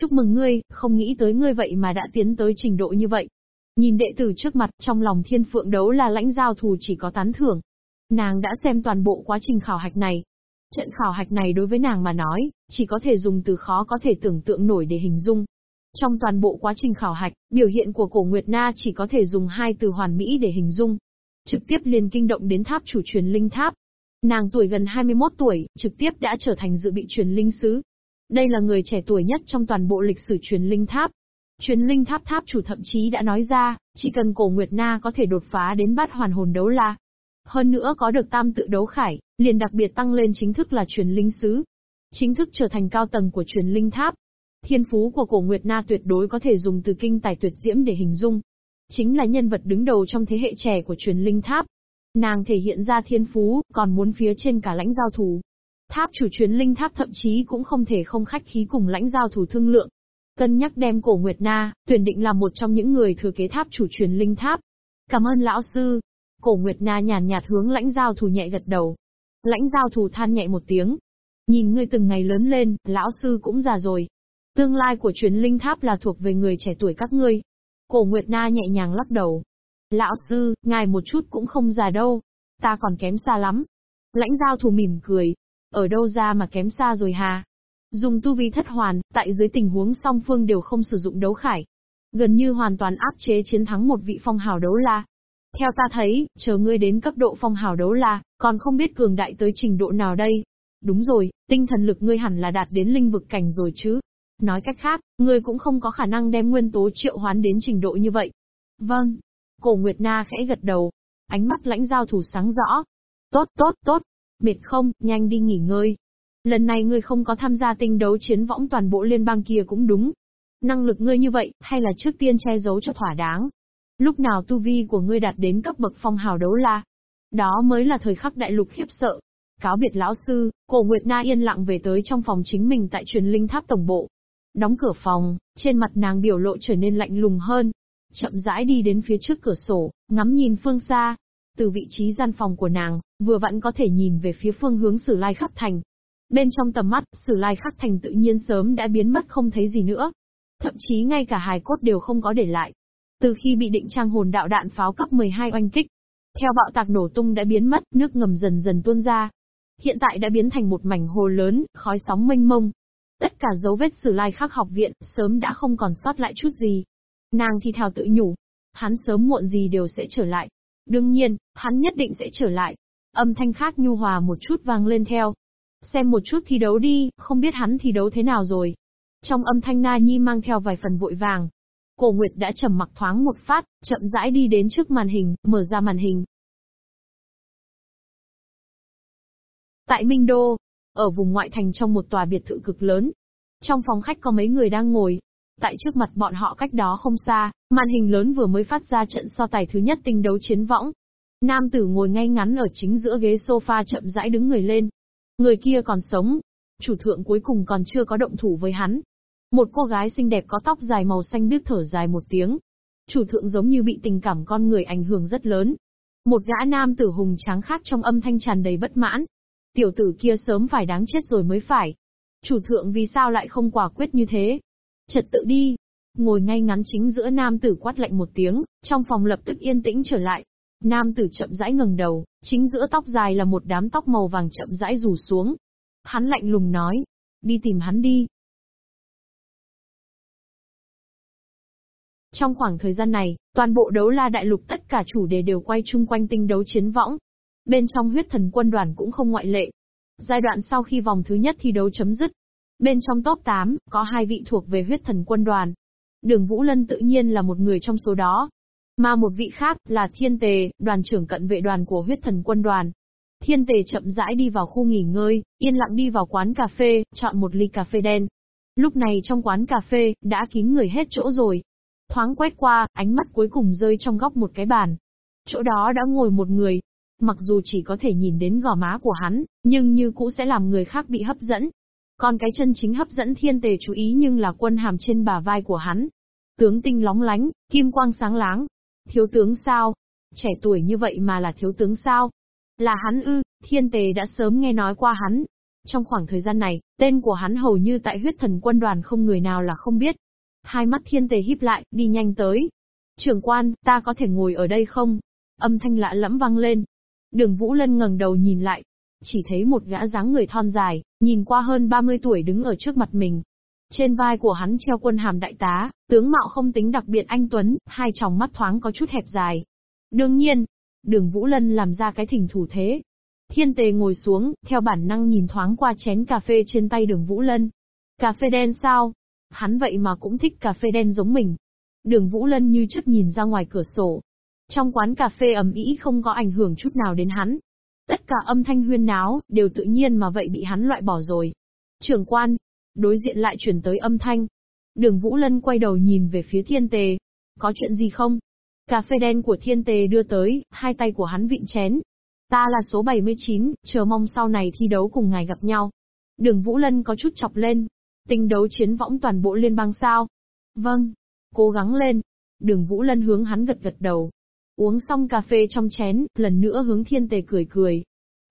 Chúc mừng ngươi, không nghĩ tới ngươi vậy mà đã tiến tới trình độ như vậy. Nhìn đệ tử trước mặt, trong lòng thiên phượng đấu là lãnh giao thù chỉ có tán thưởng. Nàng đã xem toàn bộ quá trình khảo hạch này. Trận khảo hạch này đối với nàng mà nói, chỉ có thể dùng từ khó có thể tưởng tượng nổi để hình dung. Trong toàn bộ quá trình khảo hạch, biểu hiện của cổ Nguyệt Na chỉ có thể dùng hai từ hoàn mỹ để hình dung. Trực tiếp liền kinh động đến tháp chủ truyền linh tháp. Nàng tuổi gần 21 tuổi, trực tiếp đã trở thành dự bị truyền linh sứ. Đây là người trẻ tuổi nhất trong toàn bộ lịch sử truyền linh tháp. Truyền linh tháp tháp chủ thậm chí đã nói ra, chỉ cần cổ Nguyệt Na có thể đột phá đến bát hoàn hồn đấu la. Hơn nữa có được tam tự đấu khải, liền đặc biệt tăng lên chính thức là truyền linh sứ. Chính thức trở thành cao tầng của truyền linh tháp. Thiên phú của cổ Nguyệt Na tuyệt đối có thể dùng từ kinh tài tuyệt diễm để hình dung. Chính là nhân vật đứng đầu trong thế hệ trẻ của truyền linh tháp. Nàng thể hiện ra thiên phú, còn muốn phía trên cả lãnh giao thủ. Tháp chủ truyền linh tháp thậm chí cũng không thể không khách khí cùng lãnh giao thủ thương lượng. Cân nhắc đem cổ Nguyệt Na, tuyển định là một trong những người thừa kế tháp chủ truyền linh tháp. Cảm ơn lão sư. Cổ Nguyệt Na nhàn nhạt hướng lãnh giao thủ nhẹ gật đầu. Lãnh giao thủ than nhẹ một tiếng. Nhìn ngươi từng ngày lớn lên, lão sư cũng già rồi. Tương lai của truyền linh tháp là thuộc về người trẻ tuổi các ngươi. Cổ Nguyệt Na nhẹ nhàng lắc đầu. Lão sư, ngài một chút cũng không già đâu. Ta còn kém xa lắm. Lãnh giao thủ mỉm cười. Ở đâu ra mà kém xa rồi hà? Dùng tu vi thất hoàn, tại dưới tình huống song phương đều không sử dụng đấu khải. Gần như hoàn toàn áp chế chiến thắng một vị phong hào đấu la. Theo ta thấy, chờ ngươi đến cấp độ phong hào đấu la, còn không biết cường đại tới trình độ nào đây. Đúng rồi, tinh thần lực ngươi hẳn là đạt đến linh vực cảnh rồi chứ. Nói cách khác, ngươi cũng không có khả năng đem nguyên tố triệu hoán đến trình độ như vậy. Vâng. Cổ Nguyệt Na khẽ gật đầu. Ánh mắt lãnh giao thủ sáng rõ. Tốt, tốt, tốt. Mệt không, nhanh đi nghỉ ngơi. Lần này ngươi không có tham gia tinh đấu chiến võng toàn bộ liên bang kia cũng đúng. Năng lực ngươi như vậy, hay là trước tiên che giấu cho thỏa đáng. Lúc nào tu vi của ngươi đạt đến cấp bậc phong hào đấu la. Đó mới là thời khắc đại lục khiếp sợ. Cáo biệt lão sư, cổ Nguyệt Na yên lặng về tới trong phòng chính mình tại truyền linh tháp tổng bộ. Đóng cửa phòng, trên mặt nàng biểu lộ trở nên lạnh lùng hơn. Chậm rãi đi đến phía trước cửa sổ, ngắm nhìn phương xa. Từ vị trí gian phòng của nàng, vừa vặn có thể nhìn về phía phương hướng Sử Lai Khắc Thành. Bên trong tầm mắt, Sử Lai Khắc Thành tự nhiên sớm đã biến mất không thấy gì nữa. Thậm chí ngay cả hài cốt đều không có để lại. Từ khi bị định trang hồn đạo đạn pháo cấp 12 oanh kích, theo bạo tạc nổ tung đã biến mất, nước ngầm dần dần tuôn ra. Hiện tại đã biến thành một mảnh hồ lớn, khói sóng mênh mông. Tất cả dấu vết Sử Lai Khắc học viện sớm đã không còn sót lại chút gì. Nàng thì thào tự nhủ, hắn sớm muộn gì đều sẽ trở lại. Đương nhiên, hắn nhất định sẽ trở lại. Âm thanh khác nhu hòa một chút vang lên theo. Xem một chút thi đấu đi, không biết hắn thi đấu thế nào rồi. Trong âm thanh Na Nhi mang theo vài phần vội vàng. Cổ Nguyệt đã trầm mặc thoáng một phát, chậm rãi đi đến trước màn hình, mở ra màn hình. Tại Minh Đô, ở vùng ngoại thành trong một tòa biệt thự cực lớn. Trong phòng khách có mấy người đang ngồi. Tại trước mặt bọn họ cách đó không xa, màn hình lớn vừa mới phát ra trận so tài thứ nhất tinh đấu chiến võng. Nam tử ngồi ngay ngắn ở chính giữa ghế sofa chậm rãi đứng người lên. Người kia còn sống. Chủ thượng cuối cùng còn chưa có động thủ với hắn. Một cô gái xinh đẹp có tóc dài màu xanh biếc thở dài một tiếng. Chủ thượng giống như bị tình cảm con người ảnh hưởng rất lớn. Một gã nam tử hùng tráng khác trong âm thanh tràn đầy bất mãn. Tiểu tử kia sớm phải đáng chết rồi mới phải. Chủ thượng vì sao lại không quả quyết như thế? Trật tự đi. Ngồi ngay ngắn chính giữa nam tử quát lạnh một tiếng, trong phòng lập tức yên tĩnh trở lại. Nam tử chậm rãi ngẩng đầu, chính giữa tóc dài là một đám tóc màu vàng chậm rãi rủ xuống. Hắn lạnh lùng nói, đi tìm hắn đi. Trong khoảng thời gian này, toàn bộ đấu la đại lục tất cả chủ đề đều quay chung quanh tinh đấu chiến võng. Bên trong huyết thần quân đoàn cũng không ngoại lệ. Giai đoạn sau khi vòng thứ nhất thi đấu chấm dứt, bên trong top 8, có hai vị thuộc về huyết thần quân đoàn. Đường Vũ Lân tự nhiên là một người trong số đó. Mà một vị khác là Thiên Tề, đoàn trưởng cận vệ đoàn của huyết thần quân đoàn. Thiên Tề chậm rãi đi vào khu nghỉ ngơi, yên lặng đi vào quán cà phê, chọn một ly cà phê đen. Lúc này trong quán cà phê, đã kín người hết chỗ rồi. Thoáng quét qua, ánh mắt cuối cùng rơi trong góc một cái bàn. Chỗ đó đã ngồi một người. Mặc dù chỉ có thể nhìn đến gò má của hắn, nhưng như cũ sẽ làm người khác bị hấp dẫn. Còn cái chân chính hấp dẫn thiên tề chú ý nhưng là quân hàm trên bả vai của hắn. Tướng tinh lóng lánh, kim quang sáng láng, Thiếu tướng sao? Trẻ tuổi như vậy mà là thiếu tướng sao? Là hắn ư, thiên tề đã sớm nghe nói qua hắn. Trong khoảng thời gian này, tên của hắn hầu như tại huyết thần quân đoàn không người nào là không biết. Hai mắt thiên tề híp lại, đi nhanh tới. Trưởng quan, ta có thể ngồi ở đây không? Âm thanh lạ lẫm vang lên. Đường Vũ Lân ngẩng đầu nhìn lại. Chỉ thấy một gã dáng người thon dài, nhìn qua hơn 30 tuổi đứng ở trước mặt mình. Trên vai của hắn treo quân hàm đại tá, tướng mạo không tính đặc biệt anh Tuấn, hai tròng mắt thoáng có chút hẹp dài. Đương nhiên, đường Vũ Lân làm ra cái thỉnh thủ thế. Thiên tề ngồi xuống, theo bản năng nhìn thoáng qua chén cà phê trên tay đường Vũ Lân. Cà phê đen sao? Hắn vậy mà cũng thích cà phê đen giống mình. Đường Vũ Lân như trước nhìn ra ngoài cửa sổ. Trong quán cà phê ẩm ý không có ảnh hưởng chút nào đến hắn. Tất cả âm thanh huyên náo, đều tự nhiên mà vậy bị hắn loại bỏ rồi. Trưởng quan, đối diện lại chuyển tới âm thanh. Đường Vũ Lân quay đầu nhìn về phía thiên tề. Có chuyện gì không? Cà phê đen của thiên tề đưa tới, hai tay của hắn vịn chén. Ta là số 79, chờ mong sau này thi đấu cùng ngài gặp nhau. Đường Vũ Lân có chút chọc lên. Tình đấu chiến võng toàn bộ liên bang sao? Vâng. Cố gắng lên. Đường Vũ Lân hướng hắn gật gật đầu. Uống xong cà phê trong chén, lần nữa hướng thiên tề cười cười.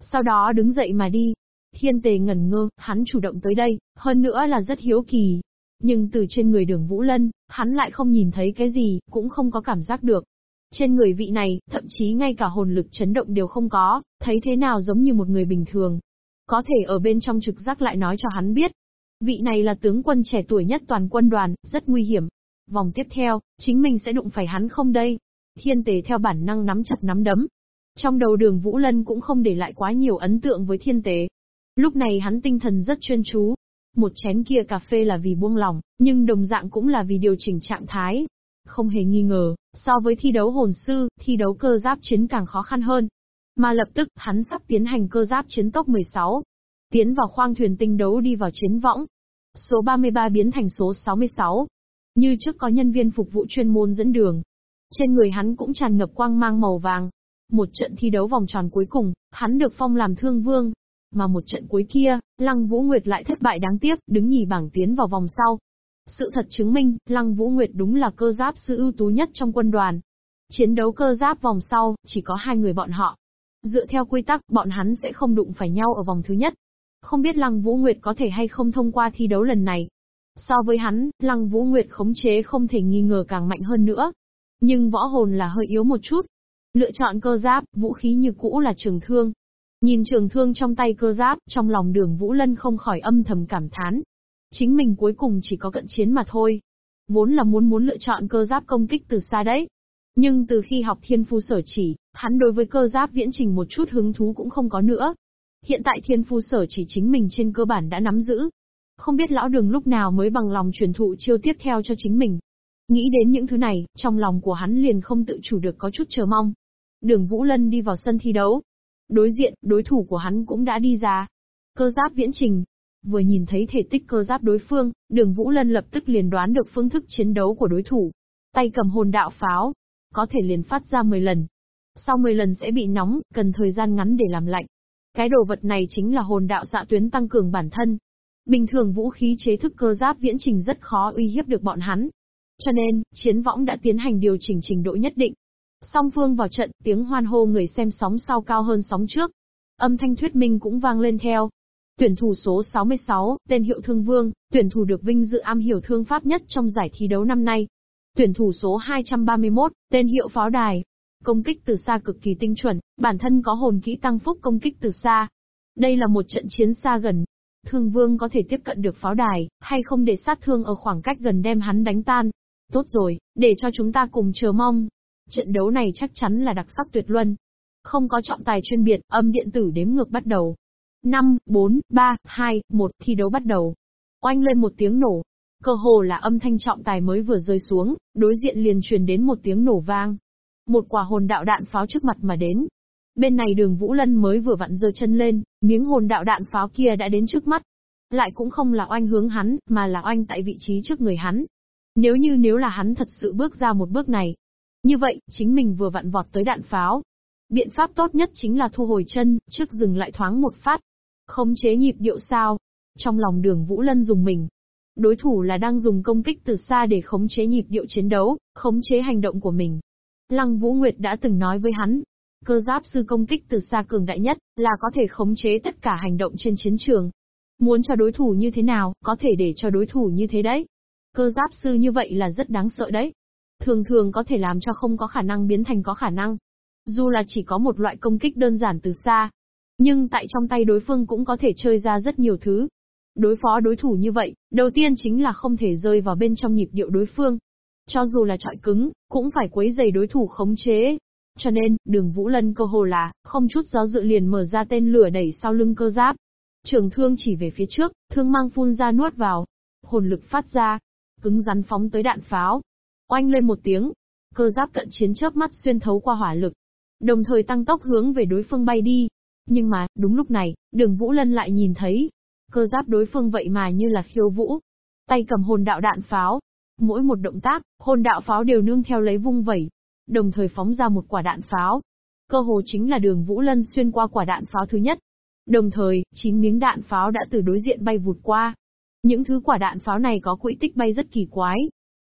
Sau đó đứng dậy mà đi. Thiên tề ngẩn ngơ, hắn chủ động tới đây, hơn nữa là rất hiếu kỳ. Nhưng từ trên người đường Vũ Lân, hắn lại không nhìn thấy cái gì, cũng không có cảm giác được. Trên người vị này, thậm chí ngay cả hồn lực chấn động đều không có, thấy thế nào giống như một người bình thường. Có thể ở bên trong trực giác lại nói cho hắn biết. Vị này là tướng quân trẻ tuổi nhất toàn quân đoàn, rất nguy hiểm. Vòng tiếp theo, chính mình sẽ đụng phải hắn không đây? Thiên tề theo bản năng nắm chặt nắm đấm. Trong đầu đường Vũ Lân cũng không để lại quá nhiều ấn tượng với thiên Tề. Lúc này hắn tinh thần rất chuyên chú. Một chén kia cà phê là vì buông lòng, nhưng đồng dạng cũng là vì điều chỉnh trạng thái. Không hề nghi ngờ, so với thi đấu hồn sư, thi đấu cơ giáp chiến càng khó khăn hơn. Mà lập tức, hắn sắp tiến hành cơ giáp chiến tốc 16. Tiến vào khoang thuyền tinh đấu đi vào chiến võng. Số 33 biến thành số 66. Như trước có nhân viên phục vụ chuyên môn dẫn đường. Trên người hắn cũng tràn ngập quang mang màu vàng. Một trận thi đấu vòng tròn cuối cùng, hắn được phong làm thương vương. Mà một trận cuối kia, Lăng Vũ Nguyệt lại thất bại đáng tiếc, đứng nhì bảng tiến vào vòng sau. Sự thật chứng minh, Lăng Vũ Nguyệt đúng là cơ giáp sư ưu tú nhất trong quân đoàn. Chiến đấu cơ giáp vòng sau, chỉ có hai người bọn họ. Dựa theo quy tắc, bọn hắn sẽ không đụng phải nhau ở vòng thứ nhất. Không biết Lăng Vũ Nguyệt có thể hay không thông qua thi đấu lần này. So với hắn, Lăng Vũ Nguyệt khống chế không thể nghi ngờ càng mạnh hơn nữa. Nhưng võ hồn là hơi yếu một chút. Lựa chọn cơ giáp, vũ khí như cũ là trường thương. Nhìn trường thương trong tay cơ giáp, trong lòng đường Vũ Lân không khỏi âm thầm cảm thán. Chính mình cuối cùng chỉ có cận chiến mà thôi. Vốn là muốn muốn lựa chọn cơ giáp công kích từ xa đấy. Nhưng từ khi học thiên phu sở chỉ, hắn đối với cơ giáp viễn trình một chút hứng thú cũng không có nữa. Hiện tại thiên phu sở chỉ chính mình trên cơ bản đã nắm giữ. Không biết lão đường lúc nào mới bằng lòng truyền thụ chiêu tiếp theo cho chính mình. Nghĩ đến những thứ này, trong lòng của hắn liền không tự chủ được có chút chờ mong. Đường Vũ Lân đi vào sân thi đấu. Đối diện, đối thủ của hắn cũng đã đi ra. Cơ giáp viễn trình. Vừa nhìn thấy thể tích cơ giáp đối phương, đường Vũ Lân lập tức liền đoán được phương thức chiến đấu của đối thủ. Tay cầm hồn đạo pháo. Có thể liền phát ra 10 lần. Sau 10 lần sẽ bị nóng, cần thời gian ngắn để làm lạnh. Cái đồ vật này chính là hồn đạo xạ tuyến tăng cường bản thân. Bình thường vũ khí chế thức cơ giáp viễn trình rất khó uy hiếp được bọn hắn. Cho nên, chiến võng đã tiến hành điều chỉnh trình độ nhất định. Song phương vào trận, tiếng hoan hô người xem sóng sau cao hơn sóng trước. Âm thanh thuyết minh cũng vang lên theo. Tuyển thủ số 66, tên hiệu Thương Vương, tuyển thủ được vinh dự am hiểu thương pháp nhất trong giải thi đấu năm nay. Tuyển thủ số 231, tên hiệu Pháo Đài. Công kích từ xa cực kỳ tinh chuẩn, bản thân có hồn kỹ tăng phúc công kích từ xa. Đây là một trận chiến xa gần. Thương Vương có thể tiếp cận được pháo đài, hay không để sát thương ở khoảng cách gần đem hắn đánh tan. Tốt rồi, để cho chúng ta cùng chờ mong. Trận đấu này chắc chắn là đặc sắc tuyệt luân. Không có trọng tài chuyên biệt, âm điện tử đếm ngược bắt đầu. 5, 4, 3, 2, 1, thi đấu bắt đầu. Oanh lên một tiếng nổ. Cơ hồ là âm thanh trọng tài mới vừa rơi xuống, đối diện liền truyền đến một tiếng nổ vang. Một quả hồn đạo đạn pháo trước mặt mà đến. Bên này đường Vũ Lân mới vừa vặn giơ chân lên, miếng hồn đạo đạn pháo kia đã đến trước mắt. Lại cũng không là oanh hướng hắn, mà là oanh tại vị trí trước người hắn. Nếu như nếu là hắn thật sự bước ra một bước này. Như vậy, chính mình vừa vặn vọt tới đạn pháo. Biện pháp tốt nhất chính là thu hồi chân, trước dừng lại thoáng một phát. Khống chế nhịp điệu sao. Trong lòng đường Vũ Lân dùng mình. Đối thủ là đang dùng công kích từ xa để khống chế nhịp điệu chiến đấu, khống chế hành động của mình. Lăng Vũ Nguyệt đã từng nói với hắn, cơ giáp sư công kích từ xa cường đại nhất, là có thể khống chế tất cả hành động trên chiến trường. Muốn cho đối thủ như thế nào, có thể để cho đối thủ như thế đấy. Cơ giáp sư như vậy là rất đáng sợ đấy. Thường thường có thể làm cho không có khả năng biến thành có khả năng. Dù là chỉ có một loại công kích đơn giản từ xa. Nhưng tại trong tay đối phương cũng có thể chơi ra rất nhiều thứ. Đối phó đối thủ như vậy, đầu tiên chính là không thể rơi vào bên trong nhịp điệu đối phương. Cho dù là trọi cứng, cũng phải quấy giày đối thủ khống chế. Cho nên, đường Vũ Lân cơ hồ là, không chút do dự liền mở ra tên lửa đẩy sau lưng cơ giáp. Trường thương chỉ về phía trước, thương mang phun ra nuốt vào. Hồn lực phát ra, cứng rắn phóng tới đạn pháo. Oanh lên một tiếng, cơ giáp cận chiến chớp mắt xuyên thấu qua hỏa lực. Đồng thời tăng tốc hướng về đối phương bay đi. Nhưng mà, đúng lúc này, đường Vũ Lân lại nhìn thấy. Cơ giáp đối phương vậy mà như là khiêu vũ. Tay cầm hồn đạo đạn pháo. Mỗi một động tác, hồn đạo pháo đều nương theo lấy vung vẩy. Đồng thời phóng ra một quả đạn pháo. Cơ hồ chính là đường Vũ Lân xuyên qua quả đạn pháo thứ nhất. Đồng thời, chín miếng đạn pháo đã từ đối diện bay vụt qua. Những thứ quả đạn pháo này có quỹ tích bay rất kỳ quái.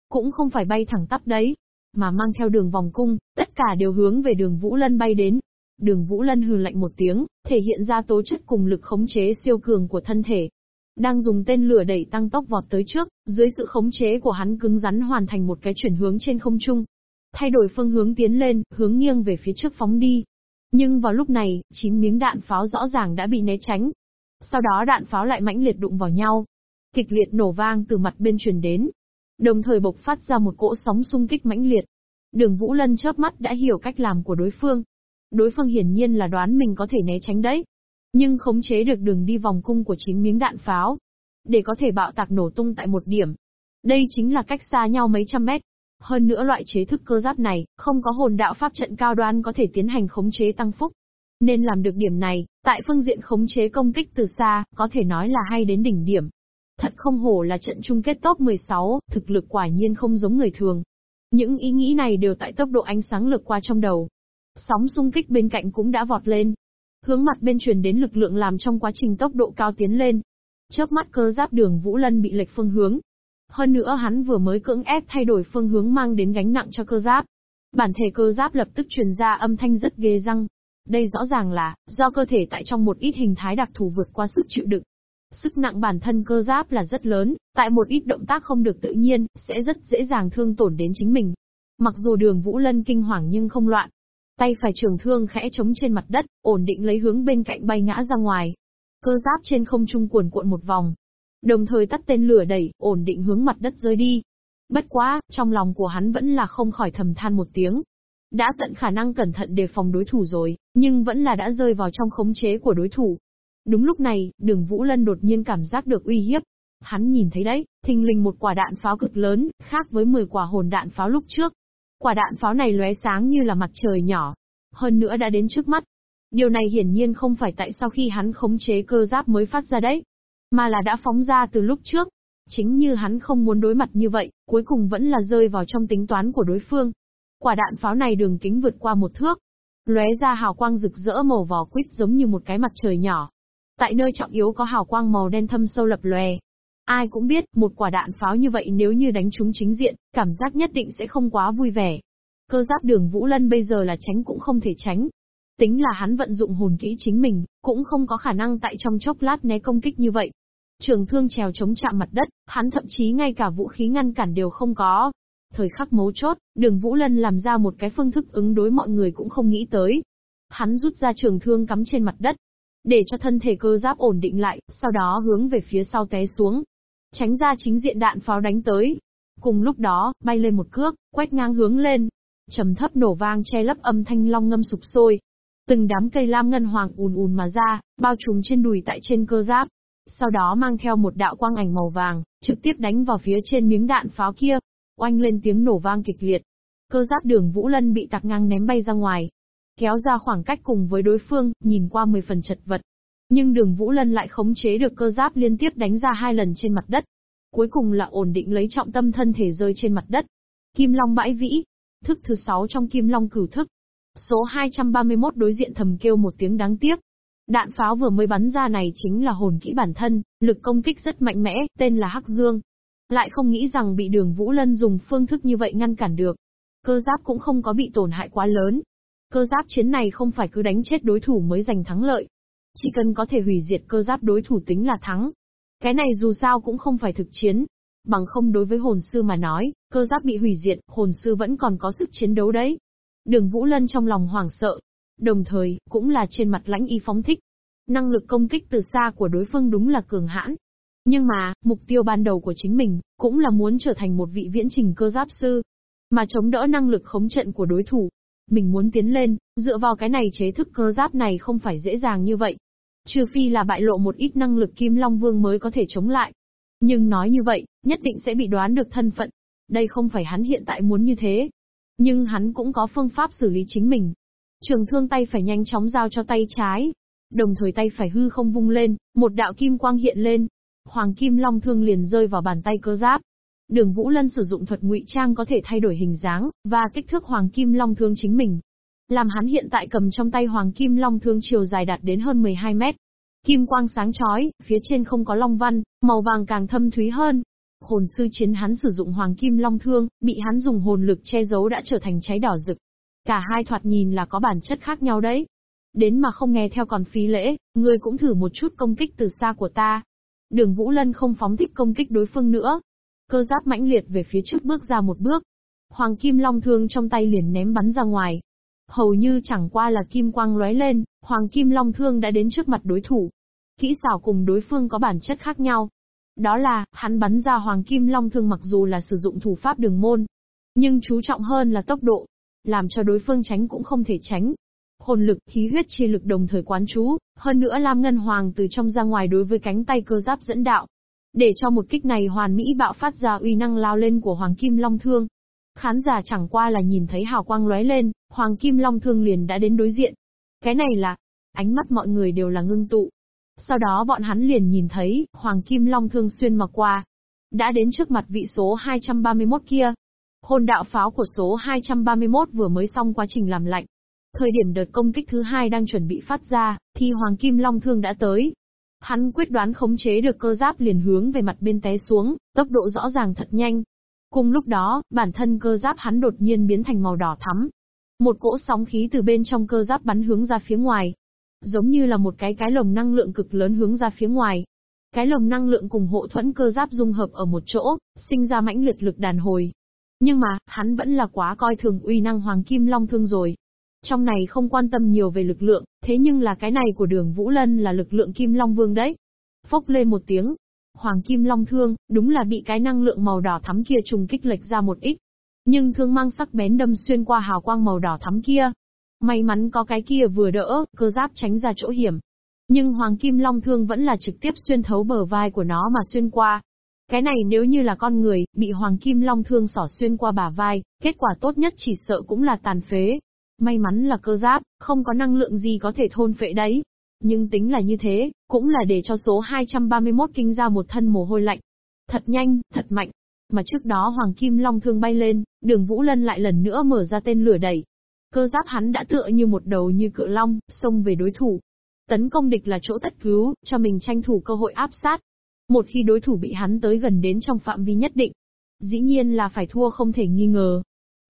Cũng không phải bay thẳng tắp đấy, mà mang theo đường vòng cung, tất cả đều hướng về đường Vũ Lân bay đến. Đường Vũ Lân hừ lạnh một tiếng, thể hiện ra tố chất cùng lực khống chế siêu cường của thân thể. Đang dùng tên lửa đẩy tăng tốc vọt tới trước, dưới sự khống chế của hắn cứng rắn hoàn thành một cái chuyển hướng trên không trung. Thay đổi phương hướng tiến lên, hướng nghiêng về phía trước phóng đi. Nhưng vào lúc này, chín miếng đạn pháo rõ ràng đã bị né tránh. Sau đó đạn pháo lại mãnh liệt đụng vào nhau. Kịch liệt nổ vang từ mặt bên truyền đến. Đồng thời bộc phát ra một cỗ sóng xung kích mãnh liệt. Đường Vũ Lân chớp mắt đã hiểu cách làm của đối phương. Đối phương hiển nhiên là đoán mình có thể né tránh đấy. Nhưng khống chế được đường đi vòng cung của chín miếng đạn pháo. Để có thể bạo tạc nổ tung tại một điểm. Đây chính là cách xa nhau mấy trăm mét. Hơn nữa loại chế thức cơ giáp này, không có hồn đạo pháp trận cao đoan có thể tiến hành khống chế tăng phúc. Nên làm được điểm này, tại phương diện khống chế công kích từ xa, có thể nói là hay đến đỉnh điểm. Thật không hổ là trận chung kết top 16, thực lực quả nhiên không giống người thường. Những ý nghĩ này đều tại tốc độ ánh sáng lực qua trong đầu. Sóng xung kích bên cạnh cũng đã vọt lên. Hướng mặt bên truyền đến lực lượng làm trong quá trình tốc độ cao tiến lên. Chớp mắt cơ giáp đường Vũ Lân bị lệch phương hướng, hơn nữa hắn vừa mới cưỡng ép thay đổi phương hướng mang đến gánh nặng cho cơ giáp. Bản thể cơ giáp lập tức truyền ra âm thanh rất ghê răng. Đây rõ ràng là, do cơ thể tại trong một ít hình thái đặc thù vượt qua sức chịu đựng. Sức nặng bản thân cơ giáp là rất lớn, tại một ít động tác không được tự nhiên, sẽ rất dễ dàng thương tổn đến chính mình. Mặc dù đường Vũ Lân kinh hoàng nhưng không loạn. Tay phải trường thương khẽ chống trên mặt đất, ổn định lấy hướng bên cạnh bay ngã ra ngoài. Cơ giáp trên không trung cuồn cuộn một vòng, Đồng thời tắt tên lửa đẩy, ổn định hướng mặt đất rơi đi. Bất quá, trong lòng của hắn vẫn là không khỏi thầm than một tiếng. Đã tận khả năng cẩn thận đề phòng đối thủ rồi, nhưng vẫn là đã rơi vào trong khống chế của đối thủ. Đúng lúc này, đường Vũ Lân đột nhiên cảm giác được uy hiếp. Hắn nhìn thấy đấy, thình lình một quả đạn pháo cực lớn, khác với 10 quả hồn đạn pháo lúc trước. Quả đạn pháo này lóe sáng như là mặt trời nhỏ. Hơn nữa đã đến trước mắt. Điều này hiển nhiên không phải tại sau khi hắn khống chế cơ giáp mới phát ra đấy mà là đã phóng ra từ lúc trước. Chính như hắn không muốn đối mặt như vậy, cuối cùng vẫn là rơi vào trong tính toán của đối phương. Quả đạn pháo này đường kính vượt qua một thước, lóe ra hào quang rực rỡ màu vỏ quýt giống như một cái mặt trời nhỏ. Tại nơi trọng yếu có hào quang màu đen thâm sâu lập lòe. Ai cũng biết, một quả đạn pháo như vậy nếu như đánh trúng chính diện, cảm giác nhất định sẽ không quá vui vẻ. Cơ giáp đường Vũ Lân bây giờ là tránh cũng không thể tránh, Tính là hắn vận dụng hồn kỹ chính mình, cũng không có khả năng tại trong chốc lát né công kích như vậy. Trường thương trèo chống chạm mặt đất, hắn thậm chí ngay cả vũ khí ngăn cản đều không có. Thời khắc mấu chốt, đường Vũ Lân làm ra một cái phương thức ứng đối mọi người cũng không nghĩ tới. Hắn rút ra trường thương cắm trên mặt đất, để cho thân thể cơ giáp ổn định lại, sau đó hướng về phía sau té xuống. Tránh ra chính diện đạn pháo đánh tới. Cùng lúc đó, bay lên một cước, quét ngang hướng lên. trầm thấp nổ vang che lấp âm thanh long ngâm sụp sôi. Từng đám cây lam ngân hoàng ùn ùn mà ra, bao trùm trên đùi tại trên cơ giáp. Sau đó mang theo một đạo quang ảnh màu vàng, trực tiếp đánh vào phía trên miếng đạn pháo kia. Oanh lên tiếng nổ vang kịch liệt. Cơ giáp đường Vũ Lân bị tạc ngang ném bay ra ngoài. Kéo ra khoảng cách cùng với đối phương, nhìn qua 10 phần chật vật. Nhưng đường Vũ Lân lại khống chế được cơ giáp liên tiếp đánh ra hai lần trên mặt đất. Cuối cùng là ổn định lấy trọng tâm thân thể rơi trên mặt đất. Kim Long bãi vĩ. Thức thứ 6 trong Kim Long cửu thức. Số 231 đối diện thầm kêu một tiếng đáng tiếc. Đạn pháo vừa mới bắn ra này chính là hồn kỹ bản thân, lực công kích rất mạnh mẽ, tên là Hắc Dương. Lại không nghĩ rằng bị đường Vũ Lân dùng phương thức như vậy ngăn cản được. Cơ giáp cũng không có bị tổn hại quá lớn. Cơ giáp chiến này không phải cứ đánh chết đối thủ mới giành thắng lợi. Chỉ cần có thể hủy diệt cơ giáp đối thủ tính là thắng. Cái này dù sao cũng không phải thực chiến. Bằng không đối với hồn sư mà nói, cơ giáp bị hủy diệt, hồn sư vẫn còn có sức chiến đấu đấy. Đường Vũ Lân trong lòng hoảng sợ. Đồng thời, cũng là trên mặt lãnh y phóng thích. Năng lực công kích từ xa của đối phương đúng là cường hãn. Nhưng mà, mục tiêu ban đầu của chính mình, cũng là muốn trở thành một vị viễn trình cơ giáp sư. Mà chống đỡ năng lực khống trận của đối thủ. Mình muốn tiến lên, dựa vào cái này chế thức cơ giáp này không phải dễ dàng như vậy. Trừ phi là bại lộ một ít năng lực Kim Long Vương mới có thể chống lại. Nhưng nói như vậy, nhất định sẽ bị đoán được thân phận. Đây không phải hắn hiện tại muốn như thế. Nhưng hắn cũng có phương pháp xử lý chính mình. Trường thương tay phải nhanh chóng giao cho tay trái. Đồng thời tay phải hư không vung lên, một đạo kim quang hiện lên. Hoàng kim long thương liền rơi vào bàn tay cơ giáp. Đường Vũ Lân sử dụng thuật ngụy trang có thể thay đổi hình dáng và kích thước hoàng kim long thương chính mình. Làm hắn hiện tại cầm trong tay hoàng kim long thương chiều dài đạt đến hơn 12 mét. Kim quang sáng chói, phía trên không có long văn, màu vàng càng thâm thúy hơn. Hồn sư chiến hắn sử dụng hoàng kim long thương, bị hắn dùng hồn lực che giấu đã trở thành cháy đỏ rực. Cả hai thoạt nhìn là có bản chất khác nhau đấy. Đến mà không nghe theo còn phí lễ, ngươi cũng thử một chút công kích từ xa của ta. Đường Vũ Lân không phóng thích công kích đối phương nữa. Cơ giáp mãnh liệt về phía trước bước ra một bước. Hoàng kim long thương trong tay liền ném bắn ra ngoài, Hầu như chẳng qua là kim quang lóe lên, Hoàng Kim Long Thương đã đến trước mặt đối thủ. Kỹ xảo cùng đối phương có bản chất khác nhau. Đó là, hắn bắn ra Hoàng Kim Long Thương mặc dù là sử dụng thủ pháp đường môn, nhưng chú trọng hơn là tốc độ, làm cho đối phương tránh cũng không thể tránh. Hồn lực, khí huyết chi lực đồng thời quán chú, hơn nữa Lam Ngân Hoàng từ trong ra ngoài đối với cánh tay cơ giáp dẫn đạo. Để cho một kích này hoàn mỹ bạo phát ra uy năng lao lên của Hoàng Kim Long Thương. Khán giả chẳng qua là nhìn thấy hào quang lóe lên, Hoàng Kim Long Thương liền đã đến đối diện. Cái này là, ánh mắt mọi người đều là ngưng tụ. Sau đó bọn hắn liền nhìn thấy, Hoàng Kim Long Thương xuyên mà qua. Đã đến trước mặt vị số 231 kia. Hồn đạo pháo của số 231 vừa mới xong quá trình làm lạnh. Thời điểm đợt công kích thứ hai đang chuẩn bị phát ra, thì Hoàng Kim Long Thương đã tới. Hắn quyết đoán khống chế được cơ giáp liền hướng về mặt bên té xuống, tốc độ rõ ràng thật nhanh. Cùng lúc đó, bản thân cơ giáp hắn đột nhiên biến thành màu đỏ thắm. Một cỗ sóng khí từ bên trong cơ giáp bắn hướng ra phía ngoài. Giống như là một cái cái lồng năng lượng cực lớn hướng ra phía ngoài. Cái lồng năng lượng cùng hộ thuẫn cơ giáp dung hợp ở một chỗ, sinh ra mãnh liệt lực đàn hồi. Nhưng mà, hắn vẫn là quá coi thường uy năng hoàng kim long thương rồi. Trong này không quan tâm nhiều về lực lượng, thế nhưng là cái này của đường Vũ Lân là lực lượng kim long vương đấy. Phốc lên một tiếng, Hoàng Kim Long Thương, đúng là bị cái năng lượng màu đỏ thắm kia trùng kích lệch ra một ít. Nhưng thương mang sắc bén đâm xuyên qua hào quang màu đỏ thắm kia. May mắn có cái kia vừa đỡ, cơ giáp tránh ra chỗ hiểm. Nhưng Hoàng Kim Long Thương vẫn là trực tiếp xuyên thấu bờ vai của nó mà xuyên qua. Cái này nếu như là con người, bị Hoàng Kim Long Thương sỏ xuyên qua bả vai, kết quả tốt nhất chỉ sợ cũng là tàn phế. May mắn là cơ giáp, không có năng lượng gì có thể thôn phệ đấy. Nhưng tính là như thế, cũng là để cho số 231 kinh ra một thân mồ hôi lạnh. Thật nhanh, thật mạnh. Mà trước đó Hoàng Kim Long thương bay lên, đường Vũ Lân lại lần nữa mở ra tên lửa đẩy. Cơ giáp hắn đã tựa như một đầu như cự long, xông về đối thủ. Tấn công địch là chỗ tất cứu, cho mình tranh thủ cơ hội áp sát. Một khi đối thủ bị hắn tới gần đến trong phạm vi nhất định, dĩ nhiên là phải thua không thể nghi ngờ.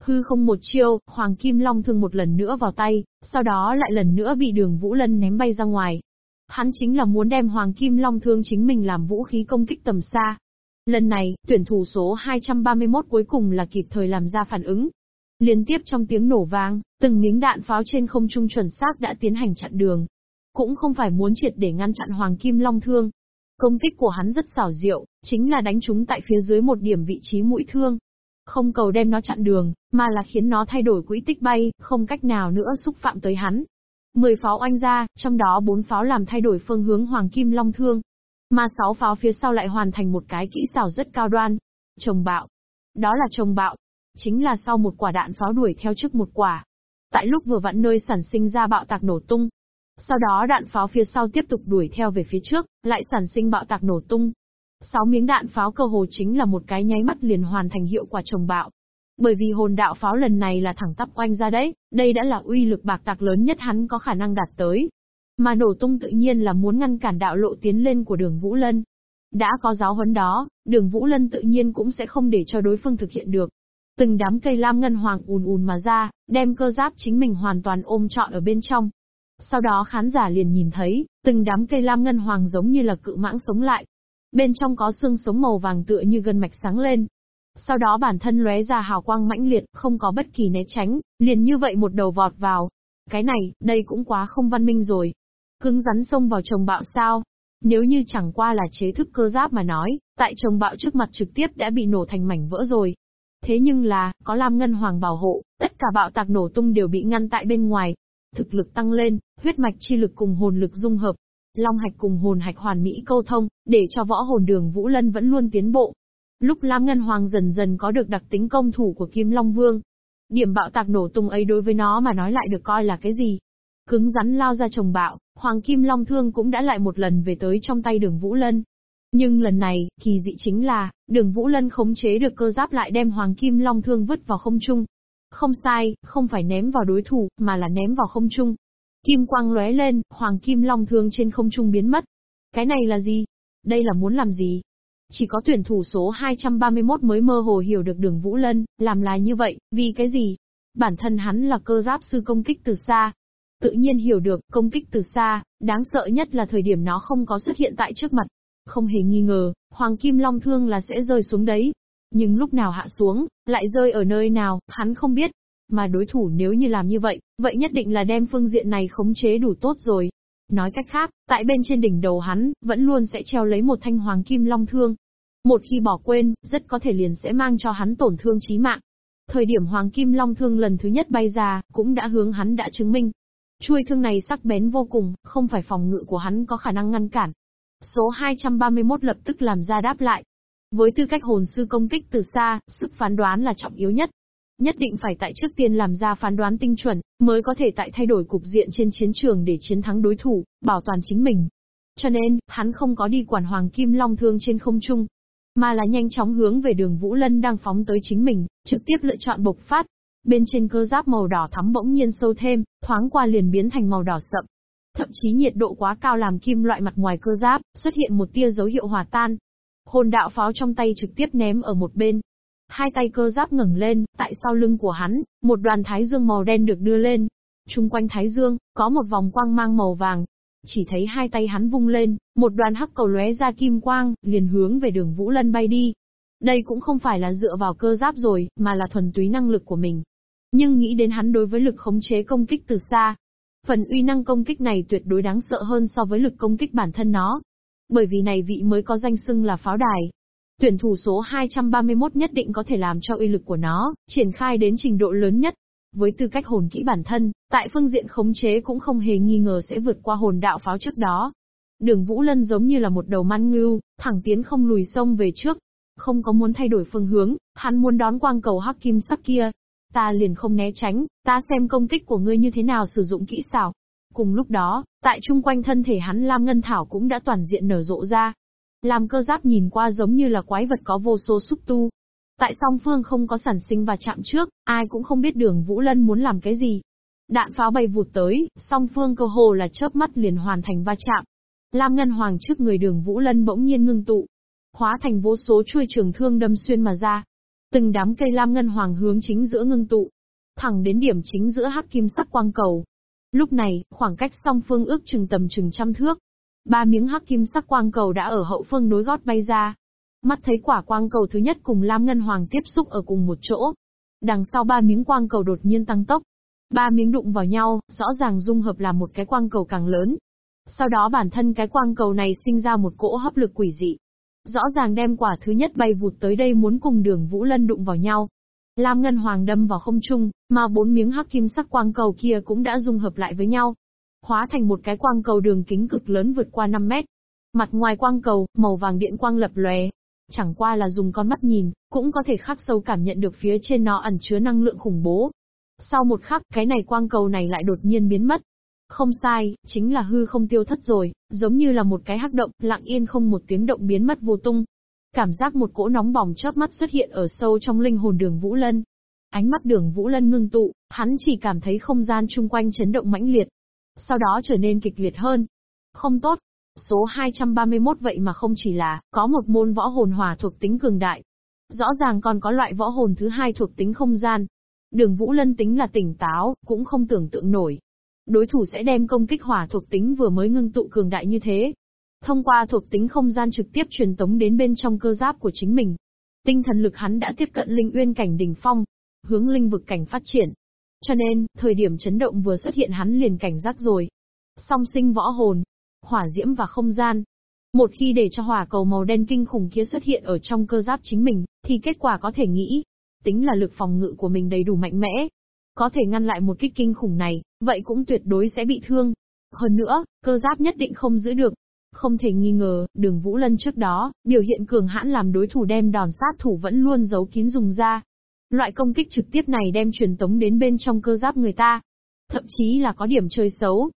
Hư không một chiêu, Hoàng Kim Long thương một lần nữa vào tay, sau đó lại lần nữa bị đường Vũ Lân ném bay ra ngoài. Hắn chính là muốn đem Hoàng Kim Long thương chính mình làm vũ khí công kích tầm xa. Lần này, tuyển thủ số 231 cuối cùng là kịp thời làm ra phản ứng. Liên tiếp trong tiếng nổ vang, từng miếng đạn pháo trên không trung chuẩn xác đã tiến hành chặn đường. Cũng không phải muốn triệt để ngăn chặn Hoàng Kim Long thương. Công kích của hắn rất xảo diệu, chính là đánh chúng tại phía dưới một điểm vị trí mũi thương, không cầu đem nó chặn đường, mà là khiến nó thay đổi quỹ tích bay, không cách nào nữa xúc phạm tới hắn. Mười pháo oanh ra, trong đó bốn pháo làm thay đổi phương hướng Hoàng Kim Long Thương. Mà sáu pháo phía sau lại hoàn thành một cái kỹ xảo rất cao đoan. Trồng bạo. Đó là trồng bạo. Chính là sau một quả đạn pháo đuổi theo trước một quả. Tại lúc vừa vặn nơi sản sinh ra bạo tạc nổ tung. Sau đó đạn pháo phía sau tiếp tục đuổi theo về phía trước, lại sản sinh bạo tạc nổ tung. Sáu miếng đạn pháo cơ hồ chính là một cái nháy mắt liền hoàn thành hiệu quả trồng bạo. Bởi vì hồn đạo pháo lần này là thẳng tắp quanh ra đấy, đây đã là uy lực bạc tạc lớn nhất hắn có khả năng đạt tới. Mà nổ tung tự nhiên là muốn ngăn cản đạo lộ tiến lên của đường Vũ Lân. Đã có giáo huấn đó, đường Vũ Lân tự nhiên cũng sẽ không để cho đối phương thực hiện được. Từng đám cây lam ngân hoàng ùn ùn mà ra, đem cơ giáp chính mình hoàn toàn ôm trọn ở bên trong. Sau đó khán giả liền nhìn thấy, từng đám cây lam ngân hoàng giống như là cự mãng sống lại, Bên trong có xương sống màu vàng tựa như gân mạch sáng lên. Sau đó bản thân lóe ra hào quang mãnh liệt, không có bất kỳ né tránh, liền như vậy một đầu vọt vào. Cái này, đây cũng quá không văn minh rồi. Cứng rắn xông vào chồng bạo sao? Nếu như chẳng qua là chế thức cơ giáp mà nói, tại chồng bạo trước mặt trực tiếp đã bị nổ thành mảnh vỡ rồi. Thế nhưng là, có Lam Ngân Hoàng bảo hộ, tất cả bạo tạc nổ tung đều bị ngăn tại bên ngoài. Thực lực tăng lên, huyết mạch chi lực cùng hồn lực dung hợp. Long hạch cùng hồn hạch hoàn mỹ câu thông, để cho võ hồn đường Vũ Lân vẫn luôn tiến bộ. Lúc Lam Ngân Hoàng dần dần có được đặc tính công thủ của Kim Long Vương. Điểm bạo tạc nổ tung ấy đối với nó mà nói lại được coi là cái gì? Cứng rắn lao ra trồng bạo, Hoàng Kim Long Thương cũng đã lại một lần về tới trong tay đường Vũ Lân. Nhưng lần này, kỳ dị chính là, đường Vũ Lân khống chế được cơ giáp lại đem Hoàng Kim Long Thương vứt vào không trung. Không sai, không phải ném vào đối thủ, mà là ném vào không trung. Kim quang lóe lên, Hoàng Kim Long Thương trên không trung biến mất. Cái này là gì? Đây là muốn làm gì? Chỉ có tuyển thủ số 231 mới mơ hồ hiểu được đường Vũ Lân, làm là như vậy, vì cái gì? Bản thân hắn là cơ giáp sư công kích từ xa, Tự nhiên hiểu được, công kích từ xa, đáng sợ nhất là thời điểm nó không có xuất hiện tại trước mặt. Không hề nghi ngờ, Hoàng Kim Long Thương là sẽ rơi xuống đấy. Nhưng lúc nào hạ xuống, lại rơi ở nơi nào, hắn không biết. Mà đối thủ nếu như làm như vậy, vậy nhất định là đem phương diện này khống chế đủ tốt rồi. Nói cách khác, tại bên trên đỉnh đầu hắn, vẫn luôn sẽ treo lấy một thanh Hoàng Kim Long Thương. Một khi bỏ quên, rất có thể liền sẽ mang cho hắn tổn thương chí mạng. Thời điểm Hoàng Kim Long Thương lần thứ nhất bay ra, cũng đã hướng hắn đã chứng minh, Chuôi thương này sắc bén vô cùng, không phải phòng ngự của hắn có khả năng ngăn cản. Số 231 lập tức làm ra đáp lại. Với tư cách hồn sư công kích từ xa, sức phán đoán là trọng yếu nhất. Nhất định phải tại trước tiên làm ra phán đoán tinh chuẩn, mới có thể tại thay đổi cục diện trên chiến trường để chiến thắng đối thủ, bảo toàn chính mình. Cho nên, hắn không có đi quản hoàng kim long thương trên không trung, mà là nhanh chóng hướng về đường Vũ Lân đang phóng tới chính mình, trực tiếp lựa chọn bộc phát, Bên trên cơ giáp màu đỏ thắm bỗng nhiên sâu thêm, thoáng qua liền biến thành màu đỏ sậm. Thậm chí nhiệt độ quá cao làm kim loại mặt ngoài cơ giáp, xuất hiện một tia dấu hiệu hòa tan. Hồn đạo pháo trong tay trực tiếp ném ở một bên. Hai tay cơ giáp ngẩng lên, tại sau lưng của hắn, một đoàn thái dương màu đen được đưa lên. Trung quanh thái dương, có một vòng quang mang màu vàng, chỉ thấy hai tay hắn vung lên, một đoàn hắc cầu lóe ra kim quang, liền hướng về đường Vũ Lân bay đi. Đây cũng không phải là dựa vào cơ giáp rồi, mà là thuần túy năng lực của mình. Nhưng nghĩ đến hắn đối với lực khống chế công kích từ xa. Phần uy năng công kích này tuyệt đối đáng sợ hơn so với lực công kích bản thân nó. Bởi vì này vị mới có danh xưng là pháo đài. Tuyển thủ số 231 nhất định có thể làm cho uy lực của nó, triển khai đến trình độ lớn nhất. Với tư cách hồn kỹ bản thân, tại phương diện khống chế cũng không hề nghi ngờ sẽ vượt qua hồn đạo pháo trước đó. Đường Vũ Lân giống như là một đầu man ngưu, thẳng tiến không lùi sông về trước. Không có muốn thay đổi phương hướng, hắn muốn đón quang cầu hắc kim sắc kia, Ta liền không né tránh, ta xem công kích của ngươi như thế nào sử dụng kỹ xảo. Cùng lúc đó, tại chung quanh thân thể hắn Lam Ngân Thảo cũng đã toàn diện nở rộ ra. Làm cơ giáp nhìn qua giống như là quái vật có vô số xúc tu. Tại song phương không có sản sinh và chạm trước, ai cũng không biết đường Vũ Lân muốn làm cái gì. Đạn pháo bay vụt tới, song phương cơ hồ là chớp mắt liền hoàn thành va chạm. Lam Ngân Hoàng trước người đường Vũ Lân bỗng nhiên ngưng tụ. Hóa thành vô số chuôi trường thương đâm xuyên mà ra. Từng đám cây lam ngân hoàng hướng chính giữa ngưng tụ, thẳng đến điểm chính giữa hắc kim sắc quang cầu. Lúc này, khoảng cách song phương ước chừng tầm chừng trăm thước. Ba miếng hắc kim sắc quang cầu đã ở hậu phương nối gót bay ra. Mắt thấy quả quang cầu thứ nhất cùng lam ngân hoàng tiếp xúc ở cùng một chỗ. Đằng sau ba miếng quang cầu đột nhiên tăng tốc. Ba miếng đụng vào nhau, rõ ràng dung hợp làm một cái quang cầu càng lớn. Sau đó bản thân cái quang cầu này sinh ra một cỗ hấp lực quỷ dị. Rõ ràng đem quả thứ nhất bay vụt tới đây muốn cùng đường Vũ Lân đụng vào nhau. Lam Ngân Hoàng đâm vào không trung, mà bốn miếng hắc kim sắc quang cầu kia cũng đã dung hợp lại với nhau. Hóa thành một cái quang cầu đường kính cực lớn vượt qua 5 mét. Mặt ngoài quang cầu, màu vàng điện quang lập lòe. Chẳng qua là dùng con mắt nhìn, cũng có thể khắc sâu cảm nhận được phía trên nó ẩn chứa năng lượng khủng bố. Sau một khắc, cái này quang cầu này lại đột nhiên biến mất. Không sai, chính là hư không tiêu thất rồi, giống như là một cái hắc động, lặng yên không một tiếng động biến mất vô tung. Cảm giác một cỗ nóng bỏng chớp mắt xuất hiện ở sâu trong linh hồn đường Vũ Lân. Ánh mắt đường Vũ Lân ngưng tụ, hắn chỉ cảm thấy không gian chung quanh chấn động mãnh liệt. Sau đó trở nên kịch liệt hơn. Không tốt. Số 231 vậy mà không chỉ là, có một môn võ hồn hỏa thuộc tính cường đại. Rõ ràng còn có loại võ hồn thứ hai thuộc tính không gian. Đường Vũ Lân tính là tỉnh táo, cũng không tưởng tượng nổi, đối thủ sẽ đem công kích hỏa thuộc tính vừa mới ngưng tụ cường đại như thế. thông qua thuộc tính không gian trực tiếp truyền tống đến bên trong cơ giáp của chính mình. Tinh thần lực hắn đã tiếp cận linh uyên cảnh đỉnh phong, hướng linh vực cảnh phát triển. Cho nên, thời điểm chấn động vừa xuất hiện hắn liền cảnh giác rồi. Song sinh võ hồn, hỏa diễm và không gian. Một khi để cho hỏa cầu màu đen kinh khủng kia xuất hiện ở trong cơ giáp chính mình, thì kết quả có thể nghĩ, tính là lực phòng ngự của mình đầy đủ mạnh mẽ. Có thể ngăn lại một kích kinh khủng này, vậy cũng tuyệt đối sẽ bị thương. Hơn nữa, cơ giáp nhất định không giữ được. Không thể nghi ngờ, đường Vũ Lân trước đó, biểu hiện cường hãn làm đối thủ đem đòn sát thủ vẫn luôn giấu kín dùng ra. Loại công kích trực tiếp này đem truyền tống đến bên trong cơ giáp người ta. Thậm chí là có điểm chơi xấu.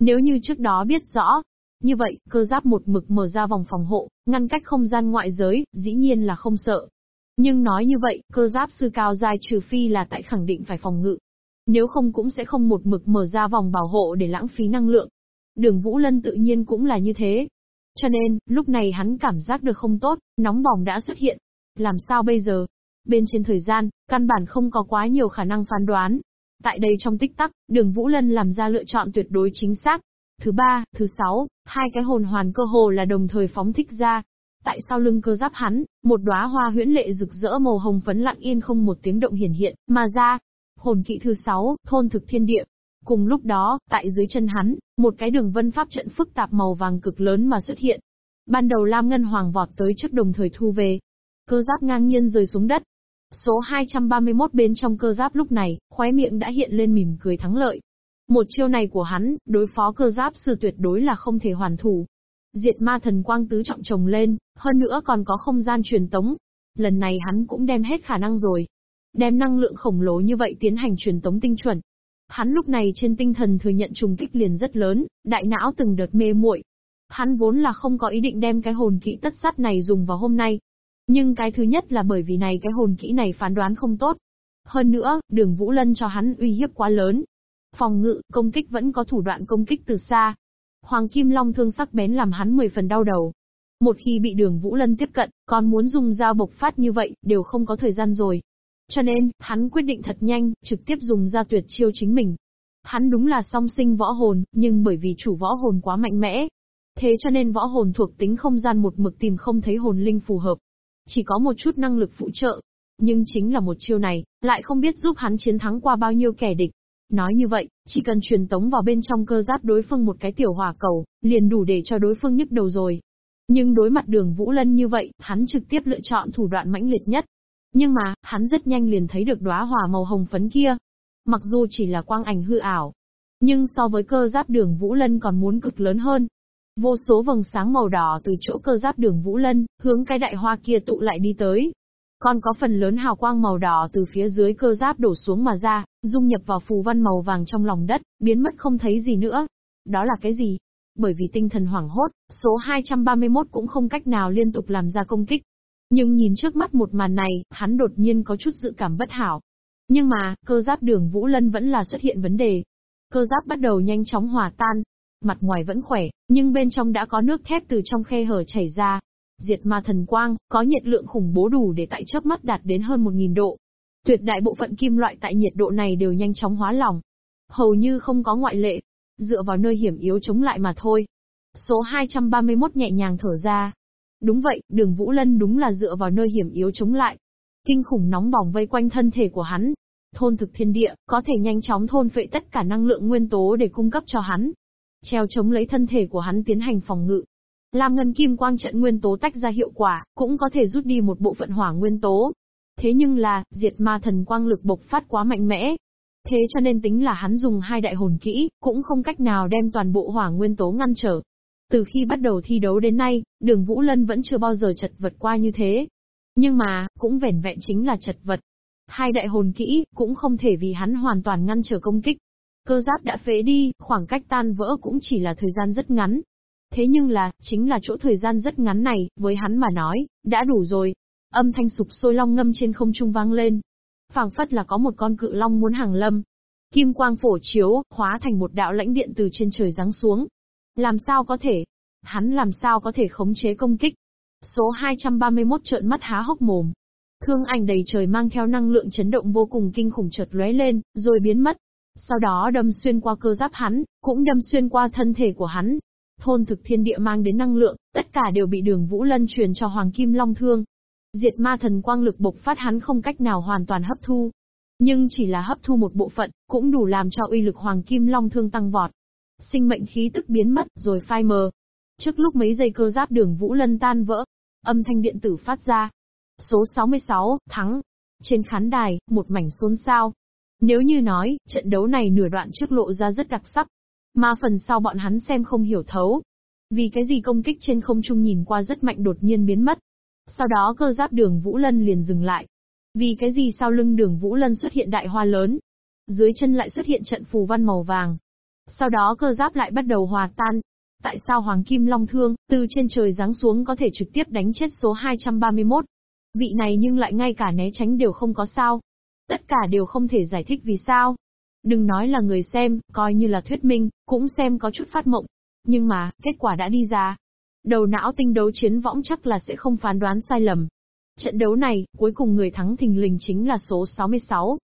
Nếu như trước đó biết rõ, như vậy, cơ giáp một mực mở ra vòng phòng hộ, ngăn cách không gian ngoại giới, dĩ nhiên là không sợ. Nhưng nói như vậy, cơ giáp sư cao dài trừ phi là tại khẳng định phải phòng ngự. Nếu không cũng sẽ không một mực mở ra vòng bảo hộ để lãng phí năng lượng. Đường Vũ Lân tự nhiên cũng là như thế. Cho nên, lúc này hắn cảm giác được không tốt, nóng bỏng đã xuất hiện. Làm sao bây giờ? Bên trên thời gian, căn bản không có quá nhiều khả năng phán đoán. Tại đây trong tích tắc, đường Vũ Lân làm ra lựa chọn tuyệt đối chính xác. Thứ ba, thứ sáu, hai cái hồn hoàn cơ hồ là đồng thời phóng thích ra. Tại sau lưng cơ giáp hắn, một đóa hoa huyễn lệ rực rỡ màu hồng phấn lặng yên không một tiếng động hiển hiện, mà ra. Hồn kỵ thứ sáu, thôn thực thiên địa. Cùng lúc đó, tại dưới chân hắn, một cái đường vân pháp trận phức tạp màu vàng cực lớn mà xuất hiện. Ban đầu Lam Ngân Hoàng vọt tới trước đồng thời thu về. Cơ giáp ngang nhiên rơi xuống đất. Số 231 bên trong cơ giáp lúc này, khóe miệng đã hiện lên mỉm cười thắng lợi. Một chiêu này của hắn, đối phó cơ giáp sư tuyệt đối là không thể hoàn thủ. Diệt ma thần quang tứ trọng trồng lên, hơn nữa còn có không gian truyền tống. Lần này hắn cũng đem hết khả năng rồi. Đem năng lượng khổng lồ như vậy tiến hành truyền tống tinh chuẩn. Hắn lúc này trên tinh thần thừa nhận trùng kích liền rất lớn, đại não từng đợt mê muội. Hắn vốn là không có ý định đem cái hồn kỹ tất sắt này dùng vào hôm nay. Nhưng cái thứ nhất là bởi vì này cái hồn kỹ này phán đoán không tốt. Hơn nữa, đường Vũ Lân cho hắn uy hiếp quá lớn, Phòng ngự, công kích vẫn có thủ đoạn công kích từ xa. Hoàng Kim Long thương sắc bén làm hắn 10 phần đau đầu. Một khi bị đường Vũ Lân tiếp cận, còn muốn dùng dao bộc phát như vậy, đều không có thời gian rồi. Cho nên, hắn quyết định thật nhanh, trực tiếp dùng ra tuyệt chiêu chính mình. Hắn đúng là song sinh võ hồn, nhưng bởi vì chủ võ hồn quá mạnh mẽ. Thế cho nên võ hồn thuộc tính không gian một mực tìm không thấy hồn linh phù hợp. Chỉ có một chút năng lực phụ trợ. Nhưng chính là một chiêu này, lại không biết giúp hắn chiến thắng qua bao nhiêu kẻ địch. Nói như vậy, chỉ cần truyền tống vào bên trong cơ giáp đối phương một cái tiểu hỏa cầu, liền đủ để cho đối phương nhức đầu rồi. Nhưng đối mặt đường Vũ Lân như vậy, hắn trực tiếp lựa chọn thủ đoạn mãnh liệt nhất. Nhưng mà, hắn rất nhanh liền thấy được đóa hỏa màu hồng phấn kia. Mặc dù chỉ là quang ảnh hư ảo, nhưng so với cơ giáp đường Vũ Lân còn muốn cực lớn hơn. Vô số vầng sáng màu đỏ từ chỗ cơ giáp đường Vũ Lân, hướng cái đại hoa kia tụ lại đi tới. Còn có phần lớn hào quang màu đỏ từ phía dưới cơ giáp đổ xuống mà ra, dung nhập vào phù văn màu vàng trong lòng đất, biến mất không thấy gì nữa. Đó là cái gì? Bởi vì tinh thần hoảng hốt, số 231 cũng không cách nào liên tục làm ra công kích. Nhưng nhìn trước mắt một màn này, hắn đột nhiên có chút dự cảm bất hảo. Nhưng mà, cơ giáp đường Vũ Lân vẫn là xuất hiện vấn đề. Cơ giáp bắt đầu nhanh chóng hòa tan. Mặt ngoài vẫn khỏe, nhưng bên trong đã có nước thép từ trong khe hở chảy ra, Diệt ma thần quang, có nhiệt lượng khủng bố đủ để tại chớp mắt đạt đến hơn 1.000 độ. Tuyệt đại bộ phận kim loại tại nhiệt độ này đều nhanh chóng hóa lỏng. Hầu như không có ngoại lệ. Dựa vào nơi hiểm yếu chống lại mà thôi. Số 231 nhẹ nhàng thở ra. Đúng vậy, đường Vũ Lân đúng là dựa vào nơi hiểm yếu chống lại. Kinh khủng nóng bỏng vây quanh thân thể của hắn. Thôn thực thiên địa, có thể nhanh chóng thôn phệ tất cả năng lượng nguyên tố để cung cấp cho hắn. Treo chống lấy thân thể của hắn tiến hành phòng ngự. Lam ngân kim quang trận nguyên tố tách ra hiệu quả, cũng có thể rút đi một bộ phận hỏa nguyên tố. Thế nhưng là, diệt ma thần quang lực bộc phát quá mạnh mẽ. Thế cho nên tính là hắn dùng hai đại hồn kỹ, cũng không cách nào đem toàn bộ hỏa nguyên tố ngăn trở. Từ khi bắt đầu thi đấu đến nay, đường Vũ Lân vẫn chưa bao giờ chật vật qua như thế. Nhưng mà, cũng vẻn vẹn chính là chật vật. Hai đại hồn kỹ, cũng không thể vì hắn hoàn toàn ngăn trở công kích. Cơ giáp đã phế đi, khoảng cách tan vỡ cũng chỉ là thời gian rất ngắn. Thế nhưng là, chính là chỗ thời gian rất ngắn này, với hắn mà nói, đã đủ rồi. Âm thanh sụp sôi long ngâm trên không trung vang lên. phảng phất là có một con cự long muốn hàng lâm. Kim quang phổ chiếu, hóa thành một đạo lãnh điện từ trên trời giáng xuống. Làm sao có thể? Hắn làm sao có thể khống chế công kích? Số 231 trợn mắt há hốc mồm. Thương ảnh đầy trời mang theo năng lượng chấn động vô cùng kinh khủng chợt lóe lên, rồi biến mất. Sau đó đâm xuyên qua cơ giáp hắn, cũng đâm xuyên qua thân thể của hắn, thôn thực thiên địa mang đến năng lượng, tất cả đều bị đường Vũ Lân truyền cho Hoàng Kim Long Thương. Diệt ma thần quang lực bộc phát hắn không cách nào hoàn toàn hấp thu. Nhưng chỉ là hấp thu một bộ phận, cũng đủ làm cho uy lực Hoàng Kim Long Thương tăng vọt. Sinh mệnh khí tức biến mất, rồi phai mờ. Trước lúc mấy giây cơ giáp đường Vũ Lân tan vỡ, âm thanh điện tử phát ra. Số 66, thắng. Trên khán đài, một mảnh xôn xao. Nếu như nói, trận đấu này nửa đoạn trước lộ ra rất đặc sắc, mà phần sau bọn hắn xem không hiểu thấu. Vì cái gì công kích trên không trung nhìn qua rất mạnh đột nhiên biến mất. Sau đó cơ giáp đường Vũ Lân liền dừng lại. Vì cái gì sau lưng đường Vũ Lân xuất hiện đại hoa lớn. Dưới chân lại xuất hiện trận phù văn màu vàng. Sau đó cơ giáp lại bắt đầu hòa tan. Tại sao Hoàng Kim Long Thương, từ trên trời giáng xuống có thể trực tiếp đánh chết số 231? Vị này nhưng lại ngay cả né tránh đều không có sao. Tất cả đều không thể giải thích vì sao. Đừng nói là người xem, coi như là thuyết minh, cũng xem có chút phát mộng. Nhưng mà, kết quả đã đi ra. Đầu não tinh đấu chiến võng chắc là sẽ không phán đoán sai lầm. Trận đấu này, cuối cùng người thắng thình lình chính là số 66.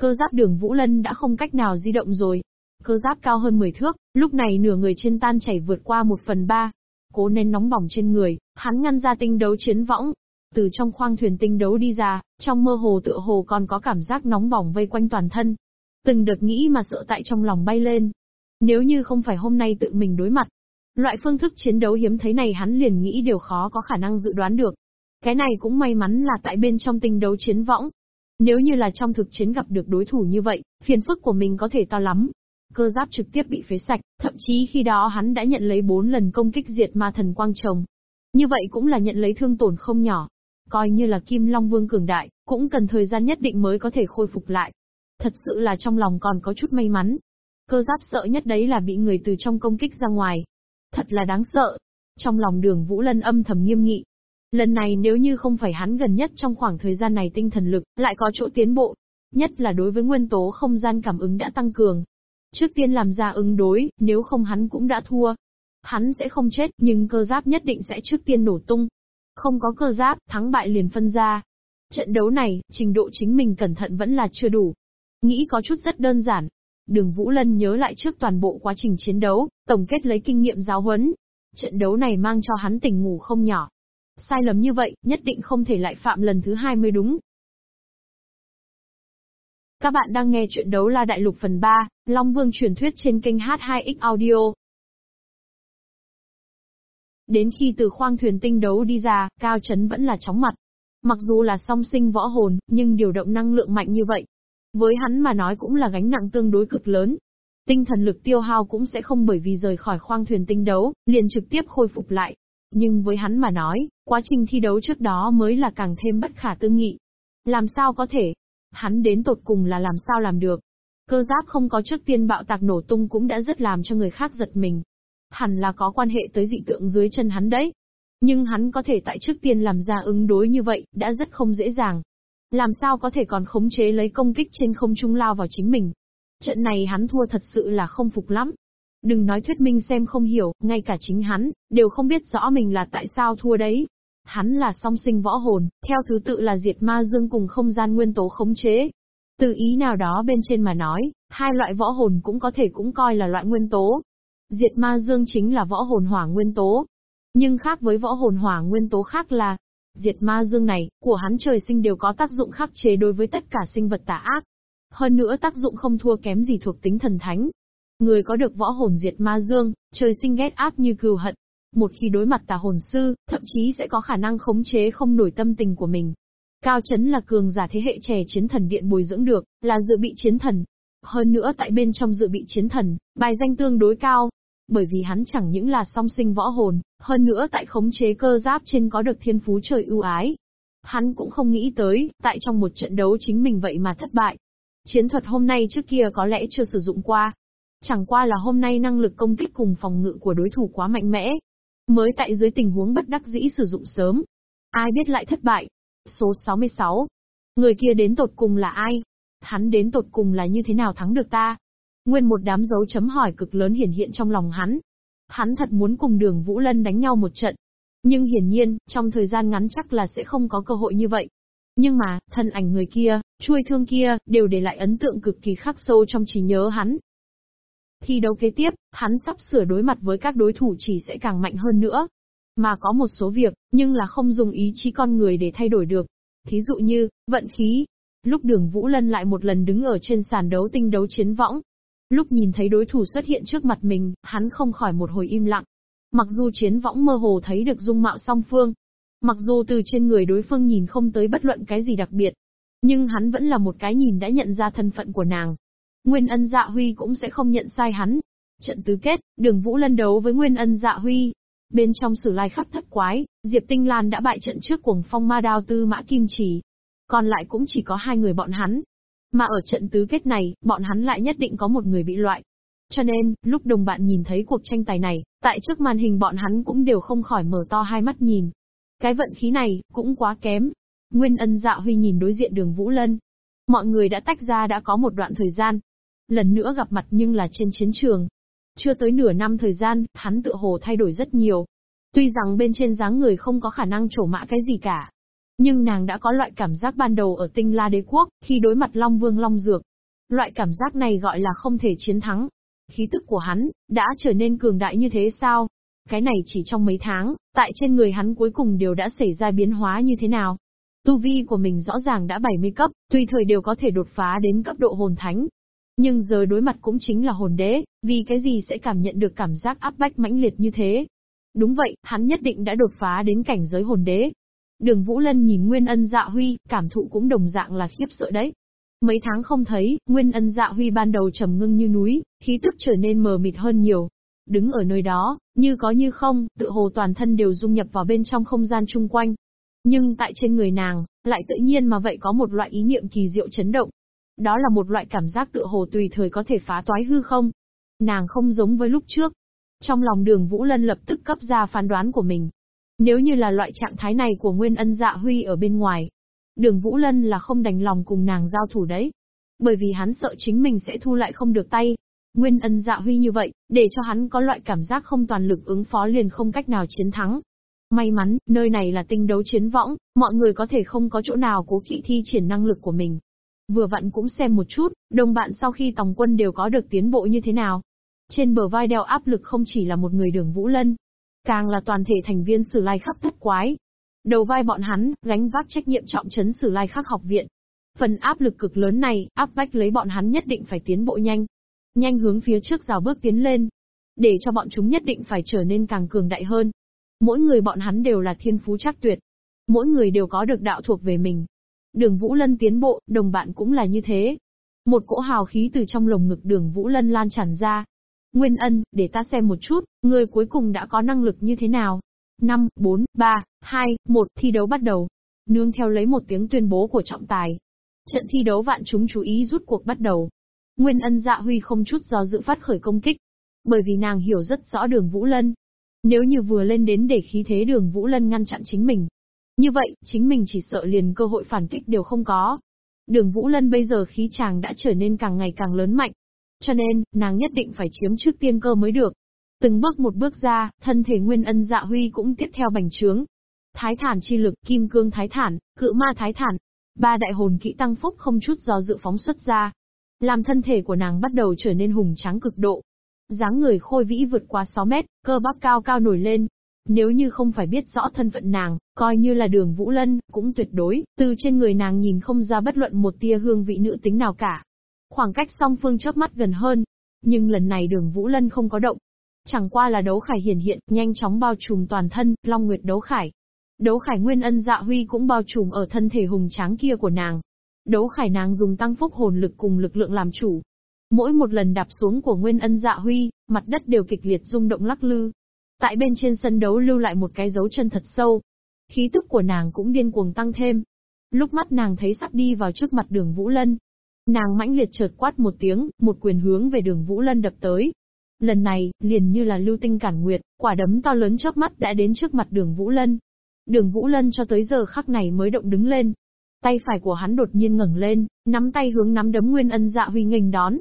Cơ giáp đường Vũ Lân đã không cách nào di động rồi. Cơ giáp cao hơn 10 thước, lúc này nửa người trên tan chảy vượt qua 1 phần 3. Cố nên nóng bỏng trên người, hắn ngăn ra tinh đấu chiến võng. Từ trong khoang thuyền tinh đấu đi ra, trong mơ hồ tựa hồ còn có cảm giác nóng bỏng vây quanh toàn thân. Từng đợt nghĩ mà sợ tại trong lòng bay lên. Nếu như không phải hôm nay tự mình đối mặt, loại phương thức chiến đấu hiếm thấy này hắn liền nghĩ điều khó có khả năng dự đoán được. Cái này cũng may mắn là tại bên trong tinh đấu chiến võng. Nếu như là trong thực chiến gặp được đối thủ như vậy, phiền phức của mình có thể to lắm. Cơ giáp trực tiếp bị phế sạch, thậm chí khi đó hắn đã nhận lấy 4 lần công kích diệt ma thần quang trồng. Như vậy cũng là nhận lấy thương tổn không nhỏ. Coi như là Kim Long Vương cường đại, cũng cần thời gian nhất định mới có thể khôi phục lại. Thật sự là trong lòng còn có chút may mắn. Cơ giáp sợ nhất đấy là bị người từ trong công kích ra ngoài. Thật là đáng sợ. Trong lòng đường Vũ Lân âm thầm nghiêm nghị. Lần này nếu như không phải hắn gần nhất trong khoảng thời gian này tinh thần lực, lại có chỗ tiến bộ. Nhất là đối với nguyên tố không gian cảm ứng đã tăng cường. Trước tiên làm ra ứng đối, nếu không hắn cũng đã thua. Hắn sẽ không chết, nhưng cơ giáp nhất định sẽ trước tiên nổ tung. Không có cơ giáp, thắng bại liền phân ra. Trận đấu này, trình độ chính mình cẩn thận vẫn là chưa đủ. Nghĩ có chút rất đơn giản. Đường Vũ Lân nhớ lại trước toàn bộ quá trình chiến đấu, tổng kết lấy kinh nghiệm giáo huấn. Trận đấu này mang cho hắn tỉnh ngủ không nhỏ. Sai lầm như vậy, nhất định không thể lại phạm lần thứ hai mới đúng. Các bạn đang nghe chuyện đấu la đại lục phần 3, Long Vương truyền thuyết trên kênh H2X Audio. Đến khi từ khoang thuyền tinh đấu đi ra, Cao Trấn vẫn là chóng mặt. Mặc dù là song sinh võ hồn, nhưng điều động năng lượng mạnh như vậy, với hắn mà nói cũng là gánh nặng tương đối cực lớn. Tinh thần lực tiêu hao cũng sẽ không bởi vì rời khỏi khoang thuyền tinh đấu, liền trực tiếp khôi phục lại. Nhưng với hắn mà nói, quá trình thi đấu trước đó mới là càng thêm bất khả tư nghị. Làm sao có thể? Hắn đến tột cùng là làm sao làm được? Cơ giáp không có trước tiên bạo tạc nổ tung cũng đã rất làm cho người khác giật mình. Hẳn là có quan hệ tới dị tượng dưới chân hắn đấy. Nhưng hắn có thể tại trước tiên làm ra ứng đối như vậy, đã rất không dễ dàng. Làm sao có thể còn khống chế lấy công kích trên không trung lao vào chính mình. Trận này hắn thua thật sự là không phục lắm. Đừng nói thuyết minh xem không hiểu, ngay cả chính hắn, đều không biết rõ mình là tại sao thua đấy. Hắn là song sinh võ hồn, theo thứ tự là diệt ma dương cùng không gian nguyên tố khống chế. Từ ý nào đó bên trên mà nói, hai loại võ hồn cũng có thể cũng coi là loại nguyên tố. Diệt ma dương chính là võ hồn hỏa nguyên tố. Nhưng khác với võ hồn hỏa nguyên tố khác là, Diệt ma dương này, của hắn trời sinh đều có tác dụng khắc chế đối với tất cả sinh vật tà ác. Hơn nữa tác dụng không thua kém gì thuộc tính thần thánh. Người có được võ hồn diệt ma dương, trời sinh ghét ác như cừu hận. Một khi đối mặt tà hồn sư, thậm chí sẽ có khả năng khống chế không nổi tâm tình của mình. Cao Chấn là cường giả thế hệ trẻ chiến thần điện bồi dưỡng được, là dự bị chiến thần. Hơn nữa tại bên trong dự bị chiến thần, bài danh tương đối cao, bởi vì hắn chẳng những là song sinh võ hồn, hơn nữa tại khống chế cơ giáp trên có được thiên phú trời ưu ái. Hắn cũng không nghĩ tới, tại trong một trận đấu chính mình vậy mà thất bại. Chiến thuật hôm nay trước kia có lẽ chưa sử dụng qua. Chẳng qua là hôm nay năng lực công kích cùng phòng ngự của đối thủ quá mạnh mẽ. Mới tại dưới tình huống bất đắc dĩ sử dụng sớm. Ai biết lại thất bại. Số 66. Người kia đến tột cùng là ai? Hắn đến tột cùng là như thế nào thắng được ta? Nguyên một đám dấu chấm hỏi cực lớn hiển hiện trong lòng hắn. Hắn thật muốn cùng đường Vũ Lân đánh nhau một trận. Nhưng hiển nhiên, trong thời gian ngắn chắc là sẽ không có cơ hội như vậy. Nhưng mà, thân ảnh người kia, chuôi thương kia, đều để lại ấn tượng cực kỳ khắc sâu trong trí nhớ hắn. Thi đấu kế tiếp, hắn sắp sửa đối mặt với các đối thủ chỉ sẽ càng mạnh hơn nữa. Mà có một số việc, nhưng là không dùng ý chí con người để thay đổi được. Thí dụ như, vận khí. Lúc đường Vũ Lân lại một lần đứng ở trên sàn đấu tinh đấu chiến võng. Lúc nhìn thấy đối thủ xuất hiện trước mặt mình, hắn không khỏi một hồi im lặng. Mặc dù chiến võng mơ hồ thấy được dung mạo song phương, mặc dù từ trên người đối phương nhìn không tới bất luận cái gì đặc biệt, nhưng hắn vẫn là một cái nhìn đã nhận ra thân phận của nàng. Nguyên ân dạ huy cũng sẽ không nhận sai hắn. Trận tứ kết, đường Vũ Lân đấu với Nguyên ân dạ huy. Bên trong sử lai khắp thất quái, Diệp Tinh Lan đã bại trận trước cuồng phong ma đao tư mã kim chỉ. Còn lại cũng chỉ có hai người bọn hắn. Mà ở trận tứ kết này, bọn hắn lại nhất định có một người bị loại. Cho nên, lúc đồng bạn nhìn thấy cuộc tranh tài này, tại trước màn hình bọn hắn cũng đều không khỏi mở to hai mắt nhìn. Cái vận khí này, cũng quá kém. Nguyên ân dạ huy nhìn đối diện đường Vũ Lân. Mọi người đã tách ra đã có một đoạn thời gian. Lần nữa gặp mặt nhưng là trên chiến trường. Chưa tới nửa năm thời gian, hắn tự hồ thay đổi rất nhiều. Tuy rằng bên trên dáng người không có khả năng trổ mã cái gì cả. Nhưng nàng đã có loại cảm giác ban đầu ở tinh la đế quốc, khi đối mặt Long Vương Long Dược. Loại cảm giác này gọi là không thể chiến thắng. Khí tức của hắn, đã trở nên cường đại như thế sao? Cái này chỉ trong mấy tháng, tại trên người hắn cuối cùng đều đã xảy ra biến hóa như thế nào? Tu vi của mình rõ ràng đã 70 cấp, tùy thời đều có thể đột phá đến cấp độ hồn thánh. Nhưng giờ đối mặt cũng chính là hồn đế, vì cái gì sẽ cảm nhận được cảm giác áp bách mãnh liệt như thế? Đúng vậy, hắn nhất định đã đột phá đến cảnh giới hồn đế. Đường Vũ Lân nhìn Nguyên Ân Dạ Huy, cảm thụ cũng đồng dạng là khiếp sợ đấy. Mấy tháng không thấy, Nguyên Ân Dạ Huy ban đầu trầm ngưng như núi, khí tức trở nên mờ mịt hơn nhiều. Đứng ở nơi đó, như có như không, tự hồ toàn thân đều dung nhập vào bên trong không gian chung quanh. Nhưng tại trên người nàng, lại tự nhiên mà vậy có một loại ý niệm kỳ diệu chấn động. Đó là một loại cảm giác tự hồ tùy thời có thể phá toái hư không. Nàng không giống với lúc trước. Trong lòng đường Vũ Lân lập tức cấp ra phán đoán của mình. Nếu như là loại trạng thái này của Nguyên Ân Dạ Huy ở bên ngoài, đường Vũ Lân là không đành lòng cùng nàng giao thủ đấy. Bởi vì hắn sợ chính mình sẽ thu lại không được tay. Nguyên Ân Dạ Huy như vậy, để cho hắn có loại cảm giác không toàn lực ứng phó liền không cách nào chiến thắng. May mắn, nơi này là tinh đấu chiến võng, mọi người có thể không có chỗ nào cố kỵ thi triển năng lực của mình. Vừa vặn cũng xem một chút, đồng bạn sau khi tòng quân đều có được tiến bộ như thế nào. Trên bờ vai đeo áp lực không chỉ là một người đường Vũ Lân, càng là toàn thể thành viên sử lai khắp thất quái. Đầu vai bọn hắn, gánh vác trách nhiệm trọng trấn sử lai khắc học viện. Phần áp lực cực lớn này, áp bách lấy bọn hắn nhất định phải tiến bộ nhanh. Nhanh hướng phía trước rào bước tiến lên. Để cho bọn chúng nhất định phải trở nên càng cường đại hơn. Mỗi người bọn hắn đều là thiên phú chắc tuyệt. Mỗi người đều có được đạo thuộc về mình. Đường Vũ Lân tiến bộ, đồng bạn cũng là như thế. Một cỗ hào khí từ trong lồng ngực đường Vũ Lân lan tràn ra. Nguyên ân, để ta xem một chút, người cuối cùng đã có năng lực như thế nào. 5, 4, 3, 2, 1, thi đấu bắt đầu. Nương theo lấy một tiếng tuyên bố của trọng tài. Trận thi đấu vạn chúng chú ý rút cuộc bắt đầu. Nguyên ân dạ huy không chút do dự phát khởi công kích. Bởi vì nàng hiểu rất rõ đường Vũ Lân, nếu như vừa lên đến để khí thế đường Vũ Lân ngăn chặn chính mình. Như vậy, chính mình chỉ sợ liền cơ hội phản kích đều không có. Đường Vũ Lân bây giờ khí chàng đã trở nên càng ngày càng lớn mạnh. Cho nên, nàng nhất định phải chiếm trước tiên cơ mới được. Từng bước một bước ra, thân thể nguyên ân dạ huy cũng tiếp theo bành trướng. Thái thản chi lực, kim cương thái thản, cự ma thái thản. Ba đại hồn kỹ tăng phúc không chút do dự phóng xuất ra. Làm thân thể của nàng bắt đầu trở nên hùng tráng cực độ, dáng người khôi vĩ vượt qua 6 mét, cơ bắp cao cao nổi lên. Nếu như không phải biết rõ thân phận nàng, coi như là đường Vũ Lân, cũng tuyệt đối, từ trên người nàng nhìn không ra bất luận một tia hương vị nữ tính nào cả. Khoảng cách song phương chớp mắt gần hơn. Nhưng lần này đường Vũ Lân không có động. Chẳng qua là đấu khải hiển hiện, nhanh chóng bao trùm toàn thân, Long Nguyệt đấu khải. Đấu khải nguyên ân dạ huy cũng bao trùm ở thân thể hùng tráng kia của nàng. Đấu khải nàng dùng tăng phúc hồn lực cùng lực lượng làm chủ, Mỗi một lần đạp xuống của Nguyên Ân Dạ Huy, mặt đất đều kịch liệt rung động lắc lư. Tại bên trên sân đấu lưu lại một cái dấu chân thật sâu. Khí tức của nàng cũng điên cuồng tăng thêm. Lúc mắt nàng thấy sắp đi vào trước mặt đường Vũ Lân. Nàng mãnh liệt chợt quát một tiếng, một quyền hướng về đường Vũ Lân đập tới. Lần này, liền như là lưu tinh cản nguyệt, quả đấm to lớn chớp mắt đã đến trước mặt đường Vũ Lân. Đường Vũ Lân cho tới giờ khắc này mới động đứng lên. Tay phải của hắn đột nhiên ngẩng lên, nắm tay hướng nắm đấm Nguyên Ân Dạ Huy nghênh đón,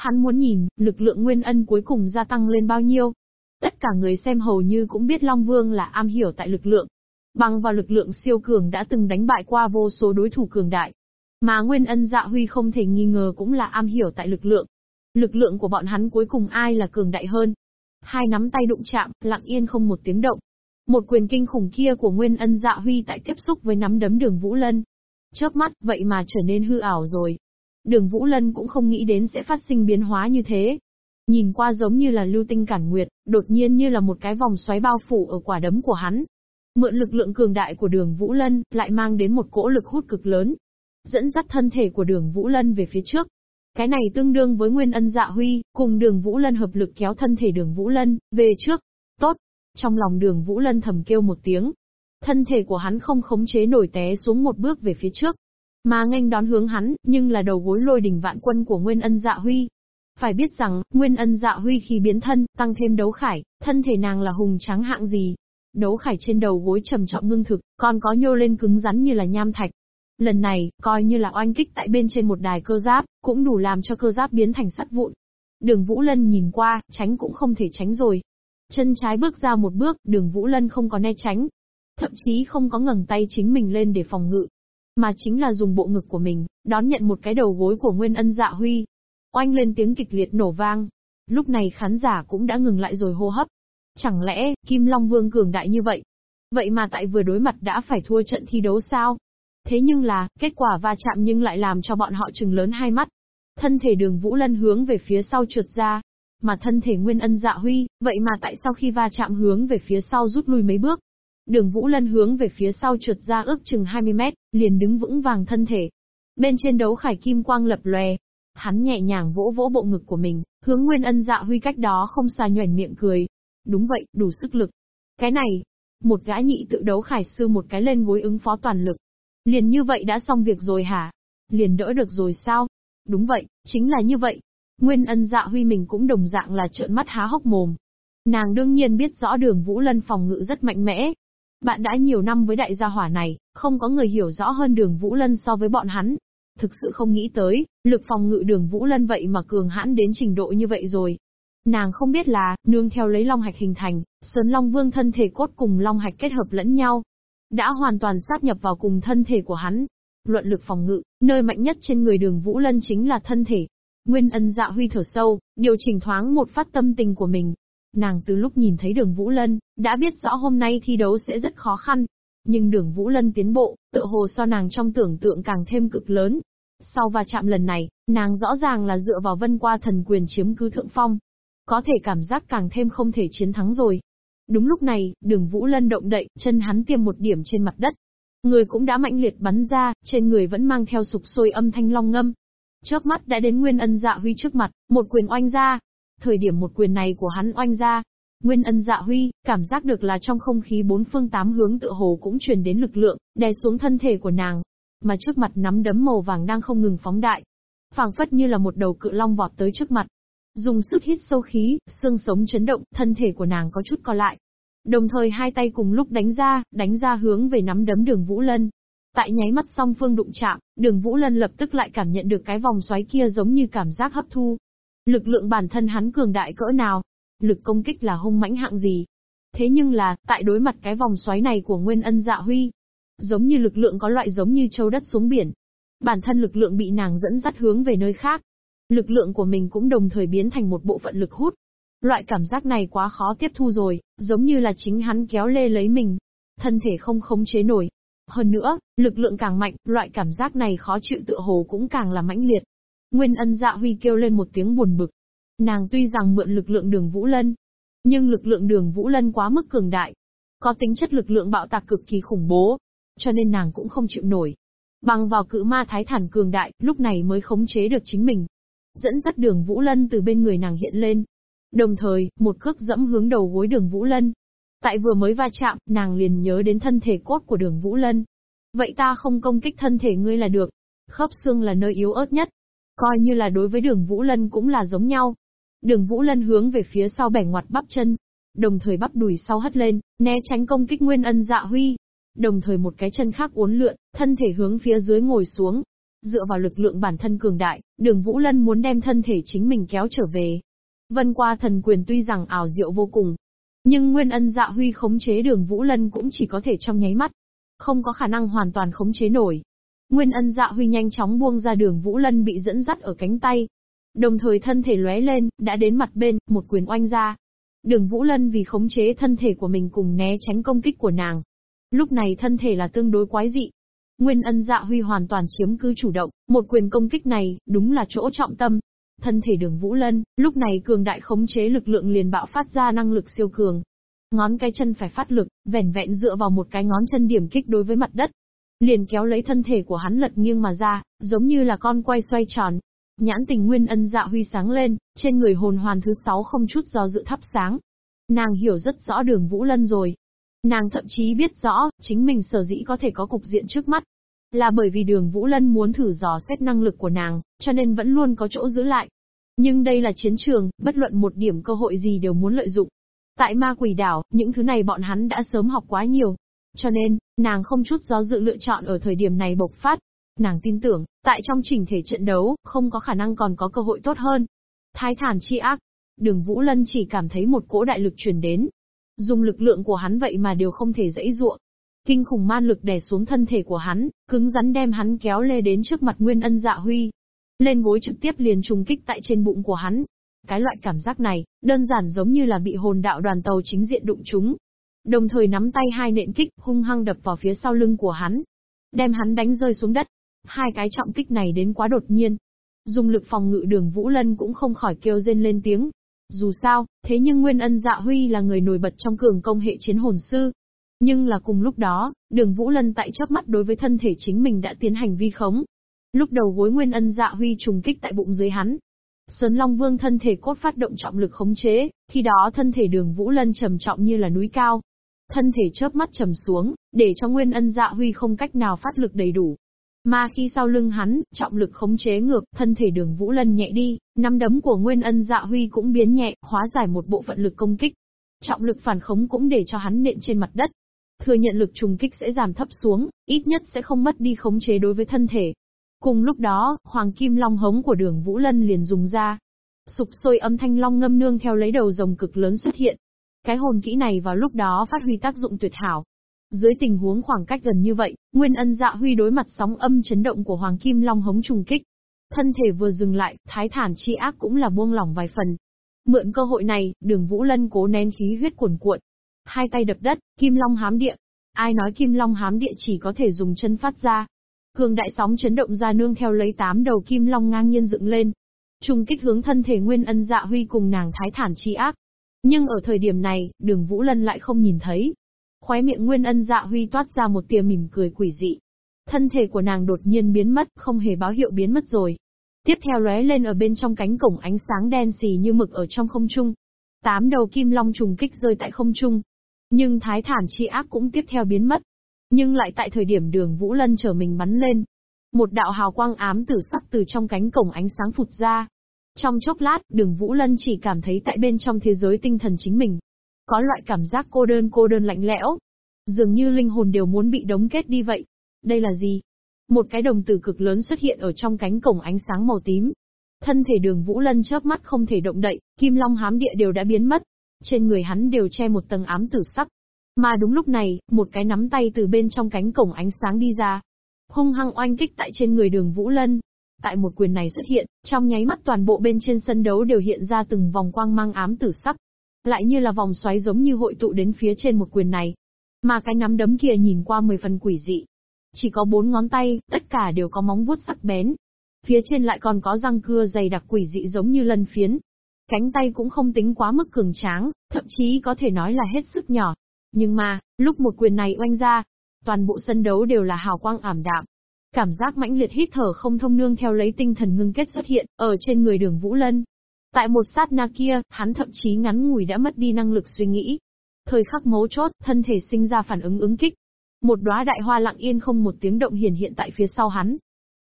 Hắn muốn nhìn, lực lượng nguyên ân cuối cùng gia tăng lên bao nhiêu. Tất cả người xem hầu như cũng biết Long Vương là am hiểu tại lực lượng. Bằng vào lực lượng siêu cường đã từng đánh bại qua vô số đối thủ cường đại. Mà Nguyên Ân Dạ Huy không thể nghi ngờ cũng là am hiểu tại lực lượng. Lực lượng của bọn hắn cuối cùng ai là cường đại hơn? Hai nắm tay đụng chạm, lặng yên không một tiếng động. Một quyền kinh khủng kia của Nguyên Ân Dạ Huy tại tiếp xúc với nắm đấm Đường Vũ Lân. Chớp mắt, vậy mà trở nên hư ảo rồi. Đường Vũ Lân cũng không nghĩ đến sẽ phát sinh biến hóa như thế. Nhìn qua giống như là lưu tinh cản nguyệt, đột nhiên như là một cái vòng xoáy bao phủ ở quả đấm của hắn. Mượn lực lượng cường đại của đường Vũ Lân, lại mang đến một cỗ lực hút cực lớn. Dẫn dắt thân thể của đường Vũ Lân về phía trước. Cái này tương đương với Nguyên Ân Dạ Huy, cùng đường Vũ Lân hợp lực kéo thân thể đường Vũ Lân, về trước. Tốt. Trong lòng đường Vũ Lân thầm kêu một tiếng. Thân thể của hắn không khống chế nổi té xuống một bước về phía trước. Mà nghênh đón hướng hắn, nhưng là đầu gối lôi đỉnh vạn quân của Nguyên Ân Dạ Huy. Phải biết rằng, Nguyên Ân Dạ Huy khi biến thân, tăng thêm đấu khải, thân thể nàng là hùng trắng hạng gì. Đấu khải trên đầu gối trầm trọng ngưng thực, còn có nhô lên cứng rắn như là nham thạch. Lần này, coi như là oanh kích tại bên trên một đài cơ giáp, cũng đủ làm cho cơ giáp biến thành sắt vụn. Đường Vũ Lân nhìn qua, tránh cũng không thể tránh rồi. Chân trái bước ra một bước, đường Vũ Lân không có né tránh. Thậm chí không có ngẩng tay chính mình lên để phòng ngự. Mà chính là dùng bộ ngực của mình, đón nhận một cái đầu gối của Nguyên Ân Dạ Huy. Oanh lên tiếng kịch liệt nổ vang. Lúc này khán giả cũng đã ngừng lại rồi hô hấp. Chẳng lẽ, Kim Long Vương cường đại như vậy? Vậy mà tại vừa đối mặt đã phải thua trận thi đấu sao? Thế nhưng là, kết quả va chạm nhưng lại làm cho bọn họ trừng lớn hai mắt. Thân thể đường Vũ Lân hướng về phía sau trượt ra. Mà thân thể Nguyên Ân Dạ Huy, vậy mà tại sau khi va chạm hướng về phía sau rút lui mấy bước. Đường Vũ Lân hướng về phía sau trượt ra ước chừng 20 mét, liền đứng vững vàng thân thể. Bên trên đấu khải kim quang lập lòe. Hắn nhẹ nhàng vỗ vỗ bộ ngực của mình, hướng Nguyên Ân Dạ Huy cách đó không xa nhoẻn miệng cười. Đúng vậy, đủ sức lực. Cái này, một gã nhị tự đấu khải sư một cái lên gối ứng phó toàn lực. Liền như vậy đã xong việc rồi hả? Liền đỡ được rồi sao? Đúng vậy, chính là như vậy. Nguyên ân dạ huy mình cũng đồng dạng là trợn mắt há hốc mồm. Nàng đương nhiên biết rõ đường Vũ Lân phòng ngự rất mạnh mẽ. Bạn đã nhiều năm với đại gia hỏa này, không có người hiểu rõ hơn đường Vũ Lân so với bọn hắn. Thực sự không nghĩ tới, lực phòng ngự đường Vũ Lân vậy mà cường hãn đến trình độ như vậy rồi. Nàng không biết là, nương theo lấy long hạch hình thành, Sơn Long Vương thân thể cốt cùng long hạch kết hợp lẫn nhau, đã hoàn toàn sáp nhập vào cùng thân thể của hắn. Luận lực phòng ngự, nơi mạnh nhất trên người đường Vũ Lân chính là thân thể. Nguyên ân dạ huy thở sâu, điều chỉnh thoáng một phát tâm tình của mình. Nàng từ lúc nhìn thấy đường Vũ Lân, đã biết rõ hôm nay thi đấu sẽ rất khó khăn. Nhưng đường Vũ Lân tiến bộ, tự hồ so nàng trong tưởng tượng càng thêm cực lớn. Sau va chạm lần này, nàng rõ ràng là dựa vào vân qua thần quyền chiếm cứ thượng phong. Có thể cảm giác càng thêm không thể chiến thắng rồi. Đúng lúc này, đường Vũ Lân động đậy, chân hắn tiêm một điểm trên mặt đất. Người cũng đã mạnh liệt bắn ra, trên người vẫn mang theo sục sôi âm thanh long ngâm. Chớp mắt đã đến Nguyên Ân Dạ Huy trước mặt, một quyền oanh ra. Thời điểm một quyền này của hắn oanh ra, Nguyên Ân Dạ Huy cảm giác được là trong không khí bốn phương tám hướng tựa hồ cũng truyền đến lực lượng, đè xuống thân thể của nàng, mà trước mặt nắm đấm màu vàng đang không ngừng phóng đại, phảng phất như là một đầu cự long vọt tới trước mặt. Dùng sức hít sâu khí, xương sống chấn động, thân thể của nàng có chút co lại. Đồng thời hai tay cùng lúc đánh ra, đánh ra hướng về nắm đấm đường Vũ Lân. Tại nháy mắt song phương đụng chạm, đường Vũ Lân lập tức lại cảm nhận được cái vòng xoáy kia giống như cảm giác hấp thu. Lực lượng bản thân hắn cường đại cỡ nào? Lực công kích là hung mãnh hạng gì? Thế nhưng là, tại đối mặt cái vòng xoáy này của Nguyên Ân Dạ Huy, giống như lực lượng có loại giống như châu đất xuống biển. Bản thân lực lượng bị nàng dẫn dắt hướng về nơi khác. Lực lượng của mình cũng đồng thời biến thành một bộ phận lực hút. Loại cảm giác này quá khó tiếp thu rồi, giống như là chính hắn kéo lê lấy mình. Thân thể không khống chế nổi. Hơn nữa, lực lượng càng mạnh, loại cảm giác này khó chịu tựa hồ cũng càng là mãnh liệt. Nguyên ân dạ huy kêu lên một tiếng buồn bực. Nàng tuy rằng mượn lực lượng đường Vũ Lân, nhưng lực lượng đường Vũ Lân quá mức cường đại. Có tính chất lực lượng bạo tạc cực kỳ khủng bố. Cho nên nàng cũng không chịu nổi. Bằng vào cự ma thái thản cường đại, lúc này mới khống chế được chính mình dẫn dắt đường Vũ Lân từ bên người nàng hiện lên. Đồng thời, một cước dẫm hướng đầu gối đường Vũ Lân. Tại vừa mới va chạm, nàng liền nhớ đến thân thể cốt của đường Vũ Lân. Vậy ta không công kích thân thể ngươi là được. Khớp xương là nơi yếu ớt nhất. Coi như là đối với đường Vũ Lân cũng là giống nhau. Đường Vũ Lân hướng về phía sau bẻ ngoặt bắp chân. Đồng thời bắp đùi sau hất lên, né tránh công kích Nguyên Ân Dạ Huy. Đồng thời một cái chân khác uốn lượn, thân thể hướng phía dưới ngồi xuống, Dựa vào lực lượng bản thân cường đại, đường Vũ Lân muốn đem thân thể chính mình kéo trở về. Vân qua thần quyền tuy rằng ảo diệu vô cùng, nhưng Nguyên Ân Dạ Huy khống chế đường Vũ Lân cũng chỉ có thể trong nháy mắt. Không có khả năng hoàn toàn khống chế nổi. Nguyên Ân Dạ Huy nhanh chóng buông ra đường Vũ Lân bị dẫn dắt ở cánh tay. Đồng thời thân thể lóe lên, đã đến mặt bên, một quyền oanh ra. Đường Vũ Lân vì khống chế thân thể của mình cùng né tránh công kích của nàng. Lúc này thân thể là tương đối quái dị. Nguyên ân dạ huy hoàn toàn chiếm cứ chủ động, một quyền công kích này, đúng là chỗ trọng tâm. Thân thể đường Vũ Lân, lúc này cường đại khống chế lực lượng liền bạo phát ra năng lực siêu cường. Ngón cái chân phải phát lực, vẻn vẹn dựa vào một cái ngón chân điểm kích đối với mặt đất. Liền kéo lấy thân thể của hắn lật nghiêng mà ra, giống như là con quay xoay tròn, Nhãn tình nguyên ân dạ huy sáng lên, trên người hồn hoàn thứ sáu không chút do dự thắp sáng. Nàng hiểu rất rõ đường Vũ Lân rồi. Nàng thậm chí biết rõ, chính mình sở dĩ có thể có cục diện trước mắt. Là bởi vì đường Vũ Lân muốn thử dò xét năng lực của nàng, cho nên vẫn luôn có chỗ giữ lại. Nhưng đây là chiến trường, bất luận một điểm cơ hội gì đều muốn lợi dụng. Tại ma quỷ đảo, những thứ này bọn hắn đã sớm học quá nhiều. Cho nên, nàng không chút do dự lựa chọn ở thời điểm này bộc phát. Nàng tin tưởng, tại trong chỉnh thể trận đấu, không có khả năng còn có cơ hội tốt hơn. Thái thản chi ác. Đường Vũ Lân chỉ cảm thấy một cỗ đại lực truyền đến. Dùng lực lượng của hắn vậy mà đều không thể dãy ruộng. Kinh khủng man lực đè xuống thân thể của hắn, cứng rắn đem hắn kéo lê đến trước mặt Nguyên Ân Dạ Huy. Lên gối trực tiếp liền trùng kích tại trên bụng của hắn. Cái loại cảm giác này, đơn giản giống như là bị hồn đạo đoàn tàu chính diện đụng chúng. Đồng thời nắm tay hai nện kích, hung hăng đập vào phía sau lưng của hắn. Đem hắn đánh rơi xuống đất. Hai cái trọng kích này đến quá đột nhiên. Dùng lực phòng ngự đường Vũ Lân cũng không khỏi kêu rên lên tiếng. Dù sao, thế nhưng Nguyên Ân Dạ Huy là người nổi bật trong cường công hệ chiến hồn sư. Nhưng là cùng lúc đó, đường Vũ Lân tại chớp mắt đối với thân thể chính mình đã tiến hành vi khống. Lúc đầu gối Nguyên Ân Dạ Huy trùng kích tại bụng dưới hắn. Sơn Long Vương thân thể cốt phát động trọng lực khống chế, khi đó thân thể đường Vũ Lân trầm trọng như là núi cao. Thân thể chớp mắt trầm xuống, để cho Nguyên Ân Dạ Huy không cách nào phát lực đầy đủ, mà khi sau lưng hắn, trọng lực khống chế ngược, thân thể đường Vũ Lân nhẹ đi, năm đấm của Nguyên Ân Dạ Huy cũng biến nhẹ, hóa giải một bộ phận lực công kích. Trọng lực phản khống cũng để cho hắn nện trên mặt đất. Thừa nhận lực trùng kích sẽ giảm thấp xuống, ít nhất sẽ không mất đi khống chế đối với thân thể. Cùng lúc đó, Hoàng Kim Long hống của đường Vũ Lân liền dùng ra. Sụp sôi âm thanh long ngâm nương theo lấy đầu rồng cực lớn xuất hiện. Cái hồn kỹ này vào lúc đó phát huy tác dụng tuyệt hảo, dưới tình huống khoảng cách gần như vậy, Nguyên Ân Dạ Huy đối mặt sóng âm chấn động của Hoàng Kim Long hống trùng kích. Thân thể vừa dừng lại, thái thản chi ác cũng là buông lỏng vài phần. Mượn cơ hội này, đường Vũ Lân cố nén khí huyết cuồn cuộn. Hai tay đập đất, Kim Long hám địa. Ai nói Kim Long hám địa chỉ có thể dùng chân phát ra. Cường đại sóng chấn động ra nương theo lấy tám đầu Kim Long ngang nhiên dựng lên. Trùng kích hướng thân thể Nguyên Ân Dạ Huy cùng nàng thái thản chi ác. Nhưng ở thời điểm này, đường Vũ Lân lại không nhìn thấy, Khóe miệng Nguyên Ân Dạ Huy toát ra một tia mỉm cười quỷ dị. Thân thể của nàng đột nhiên biến mất, không hề báo hiệu biến mất rồi. Tiếp theo lóe lên ở bên trong cánh cổng ánh sáng đen xì như mực ở trong không trung. Tám đầu kim long trùng kích rơi tại không trung. Nhưng thái thản chi ác cũng tiếp theo biến mất. Nhưng lại tại thời điểm đường Vũ Lân trở mình bắn lên. Một đạo hào quang ám tử sắc từ trong cánh cổng ánh sáng phụt ra. Trong chốc lát, đường Vũ Lân chỉ cảm thấy tại bên trong thế giới tinh thần chính mình, có loại cảm giác cô đơn cô đơn lạnh lẽo. Dường như linh hồn đều muốn bị đóng kết đi vậy. Đây là gì? Một cái đồng tử cực lớn xuất hiện ở trong cánh cổng ánh sáng màu tím. Thân thể đường Vũ Lân chớp mắt không thể động đậy, kim long hám địa đều đã biến mất. Trên người hắn đều che một tầng ám tử sắc. Mà đúng lúc này, một cái nắm tay từ bên trong cánh cổng ánh sáng đi ra. Hung hăng oanh kích tại trên người đường Vũ Lân. Tại một quyền này xuất hiện, trong nháy mắt toàn bộ bên trên sân đấu đều hiện ra từng vòng quang mang ám tử sắc lại như là vòng xoáy giống như hội tụ đến phía trên một quyền này. Mà cái nắm đấm kia nhìn qua mười phần quỷ dị. Chỉ có bốn ngón tay, tất cả đều có móng vuốt sắc bén. Phía trên lại còn có răng cưa dày đặc quỷ dị giống như lân phiến. Cánh tay cũng không tính quá mức cường tráng, thậm chí có thể nói là hết sức nhỏ. Nhưng mà, lúc một quyền này oanh ra, toàn bộ sân đấu đều là hào quang ảm đạm. Cảm giác mãnh liệt hít thở không thông nương theo lấy tinh thần ngưng kết xuất hiện, ở trên người đường Vũ Lân. Tại một sát na kia, hắn thậm chí ngắn ngủi đã mất đi năng lực suy nghĩ. Thời khắc mấu chốt, thân thể sinh ra phản ứng ứng kích. Một đóa đại hoa lặng yên không một tiếng động hiển hiện tại phía sau hắn.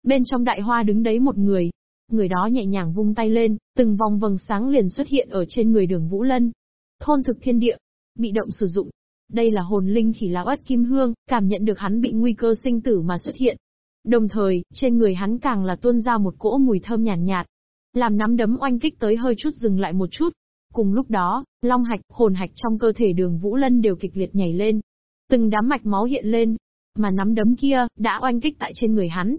Bên trong đại hoa đứng đấy một người. Người đó nhẹ nhàng vung tay lên, từng vòng vầng sáng liền xuất hiện ở trên người đường Vũ Lân. Thôn thực thiên địa. Bị động sử dụng. Đây là hồn linh khỉ lão ất kim hương, cảm nhận được hắn bị nguy cơ sinh tử mà xuất hiện. Đồng thời, trên người hắn càng là tuôn ra một cỗ mùi thơm nhàn nhạt, nhạt, làm nắm đấm oanh kích tới hơi chút dừng lại một chút. Cùng lúc đó, long hạch, hồn hạch trong cơ thể đường Vũ Lân đều kịch liệt nhảy lên. Từng đám mạch máu hiện lên, mà nắm đấm kia, đã oanh kích tại trên người hắn.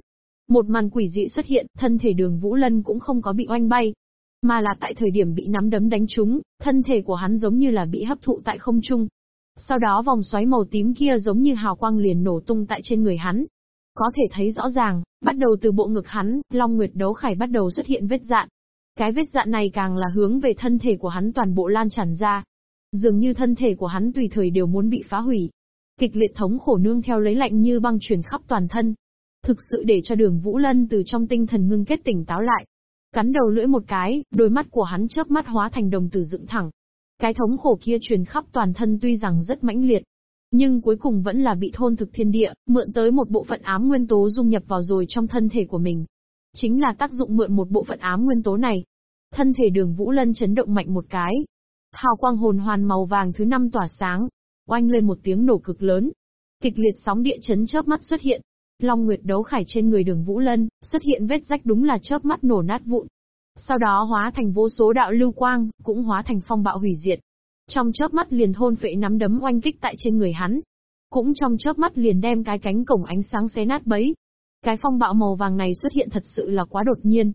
Một màn quỷ dị xuất hiện, thân thể đường Vũ Lân cũng không có bị oanh bay. Mà là tại thời điểm bị nắm đấm đánh trúng, thân thể của hắn giống như là bị hấp thụ tại không trung. Sau đó vòng xoáy màu tím kia giống như hào quang liền nổ tung tại trên người hắn. Có thể thấy rõ ràng, bắt đầu từ bộ ngực hắn, Long Nguyệt đấu khải bắt đầu xuất hiện vết dạn. Cái vết dạn này càng là hướng về thân thể của hắn toàn bộ lan tràn ra. Dường như thân thể của hắn tùy thời đều muốn bị phá hủy. Kịch liệt thống khổ nương theo lấy lạnh như băng truyền khắp toàn thân. Thực sự để cho đường Vũ Lân từ trong tinh thần ngưng kết tỉnh táo lại. Cắn đầu lưỡi một cái, đôi mắt của hắn chớp mắt hóa thành đồng tử dựng thẳng. Cái thống khổ kia truyền khắp toàn thân tuy rằng rất mãnh liệt, nhưng cuối cùng vẫn là bị thôn thực thiên địa, mượn tới một bộ phận ám nguyên tố dung nhập vào rồi trong thân thể của mình. Chính là tác dụng mượn một bộ phận ám nguyên tố này. Thân thể đường Vũ Lân chấn động mạnh một cái. Hào quang hồn hoàn màu vàng thứ năm tỏa sáng, oanh lên một tiếng nổ cực lớn. Kịch liệt sóng địa chấn chớp mắt xuất hiện. Long Nguyệt đấu khải trên người đường Vũ Lân, xuất hiện vết rách đúng là chớp mắt nổ nát vụn. Sau đó hóa thành vô số đạo lưu quang, cũng hóa thành phong bạo hủy diệt. Trong chớp mắt liền thôn phệ nắm đấm oanh kích tại trên người hắn. Cũng trong chớp mắt liền đem cái cánh cổng ánh sáng xé nát bấy. Cái phong bạo màu vàng này xuất hiện thật sự là quá đột nhiên.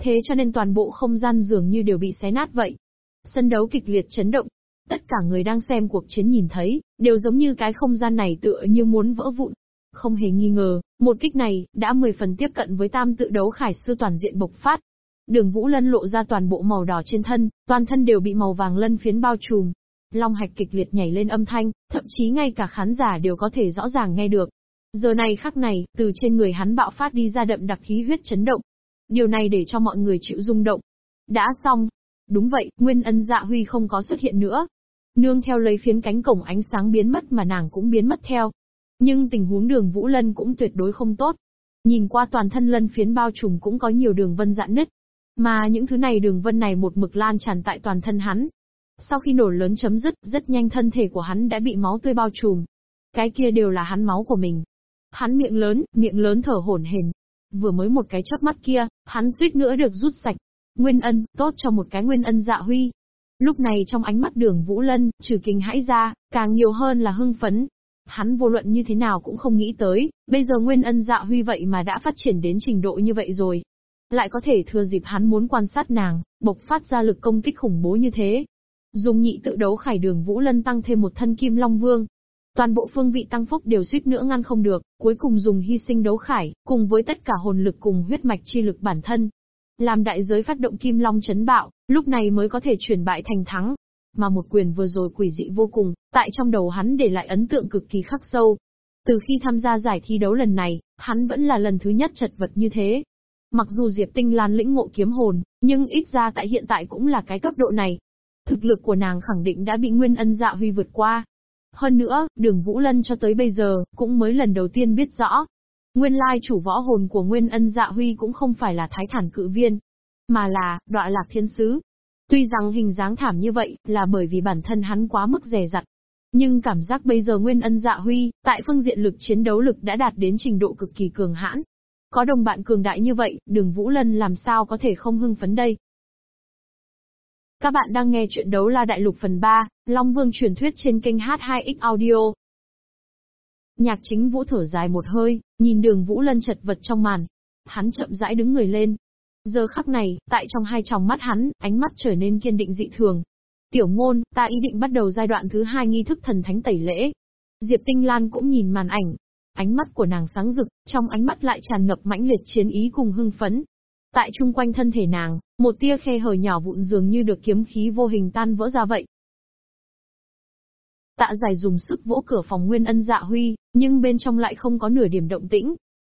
Thế cho nên toàn bộ không gian dường như đều bị xé nát vậy. Sân đấu kịch liệt chấn động. Tất cả người đang xem cuộc chiến nhìn thấy, đều giống như cái không gian này tựa như muốn vỡ vụn. Không hề nghi ngờ, một kích này, đã 10 phần tiếp cận với tam tự đấu khải sư toàn diện bộc phát. Đường Vũ Lân lộ ra toàn bộ màu đỏ trên thân, toàn thân đều bị màu vàng lân phiến bao trùm. Long hạch kịch liệt nhảy lên âm thanh, thậm chí ngay cả khán giả đều có thể rõ ràng nghe được. Giờ này khắc này, từ trên người hắn bạo phát đi ra đậm đặc khí huyết chấn động. Điều này để cho mọi người chịu rung động. Đã xong. Đúng vậy, Nguyên ân dạ huy không có xuất hiện nữa. Nương theo lấy phiến cánh cổng ánh sáng biến mất mà nàng cũng biến mất theo. Nhưng tình huống đường Vũ Lân cũng tuyệt đối không tốt. Nhìn qua toàn thân lân phiến bao trùm cũng có nhiều đường vân dạn nứt. Mà những thứ này đường vân này một mực lan tràn tại toàn thân hắn. Sau khi nổ lớn chấm dứt, rất nhanh thân thể của hắn đã bị máu tươi bao trùm. Cái kia đều là hắn máu của mình. Hắn miệng lớn, miệng lớn thở hổn hển. Vừa mới một cái chớp mắt kia, hắn suýt nữa được rút sạch. Nguyên ân, tốt cho một cái nguyên ân dạ huy. Lúc này trong ánh mắt đường Vũ Lân, trừ kinh hãi ra, càng nhiều hơn là hưng phấn. Hắn vô luận như thế nào cũng không nghĩ tới, bây giờ nguyên ân dạ huy vậy mà đã phát triển đến trình độ như vậy rồi. Lại có thể thừa dịp hắn muốn quan sát nàng, bộc phát ra lực công kích khủng bố như thế. Dùng nhị tự đấu khải đường Vũ Lân tăng thêm một thân kim long vương. Toàn bộ phương vị tăng phúc đều suýt nữa ngăn không được, cuối cùng dùng hy sinh đấu khải, cùng với tất cả hồn lực cùng huyết mạch chi lực bản thân. Làm đại giới phát động kim long chấn bạo, lúc này mới có thể chuyển bại thành thắng. Mà một quyền vừa rồi quỷ dị vô cùng, tại trong đầu hắn để lại ấn tượng cực kỳ khắc sâu. Từ khi tham gia giải thi đấu lần này, hắn vẫn là lần thứ nhất chật vật như thế, Mặc dù Diệp Tinh Lan lĩnh ngộ kiếm hồn, nhưng ít ra tại hiện tại cũng là cái cấp độ này. Thực lực của nàng khẳng định đã bị Nguyên Ân Dạ Huy vượt qua. Hơn nữa, đường Vũ Lân cho tới bây giờ, cũng mới lần đầu tiên biết rõ. Nguyên lai chủ võ hồn của Nguyên Ân Dạ Huy cũng không phải là thái thản cự viên, mà là, đọa lạc thiên sứ. Tuy rằng hình dáng thảm như vậy, là bởi vì bản thân hắn quá mức rẻ rặt. Nhưng cảm giác bây giờ Nguyên Ân Dạ Huy, tại phương diện lực chiến đấu lực đã đạt đến trình độ cực kỳ cường hãn, có đồng bạn cường đại như vậy, đường Vũ Lân làm sao có thể không hưng phấn đây. Các bạn đang nghe chuyện đấu la đại lục phần 3, Long Vương truyền thuyết trên kênh H2X Audio. Nhạc chính Vũ thở dài một hơi, nhìn đường Vũ Lân chật vật trong màn. Hắn chậm rãi đứng người lên. Giờ khắc này, tại trong hai tròng mắt hắn, ánh mắt trở nên kiên định dị thường. Tiểu ngôn, ta ý định bắt đầu giai đoạn thứ hai nghi thức thần thánh tẩy lễ. Diệp Tinh Lan cũng nhìn màn ảnh, Ánh mắt của nàng sáng rực, trong ánh mắt lại tràn ngập mãnh liệt chiến ý cùng hưng phấn. Tại chung quanh thân thể nàng, một tia khe hở nhỏ vụn dường như được kiếm khí vô hình tan vỡ ra vậy. Tạ giải dùng sức vỗ cửa phòng Nguyên Ân Dạ Huy, nhưng bên trong lại không có nửa điểm động tĩnh.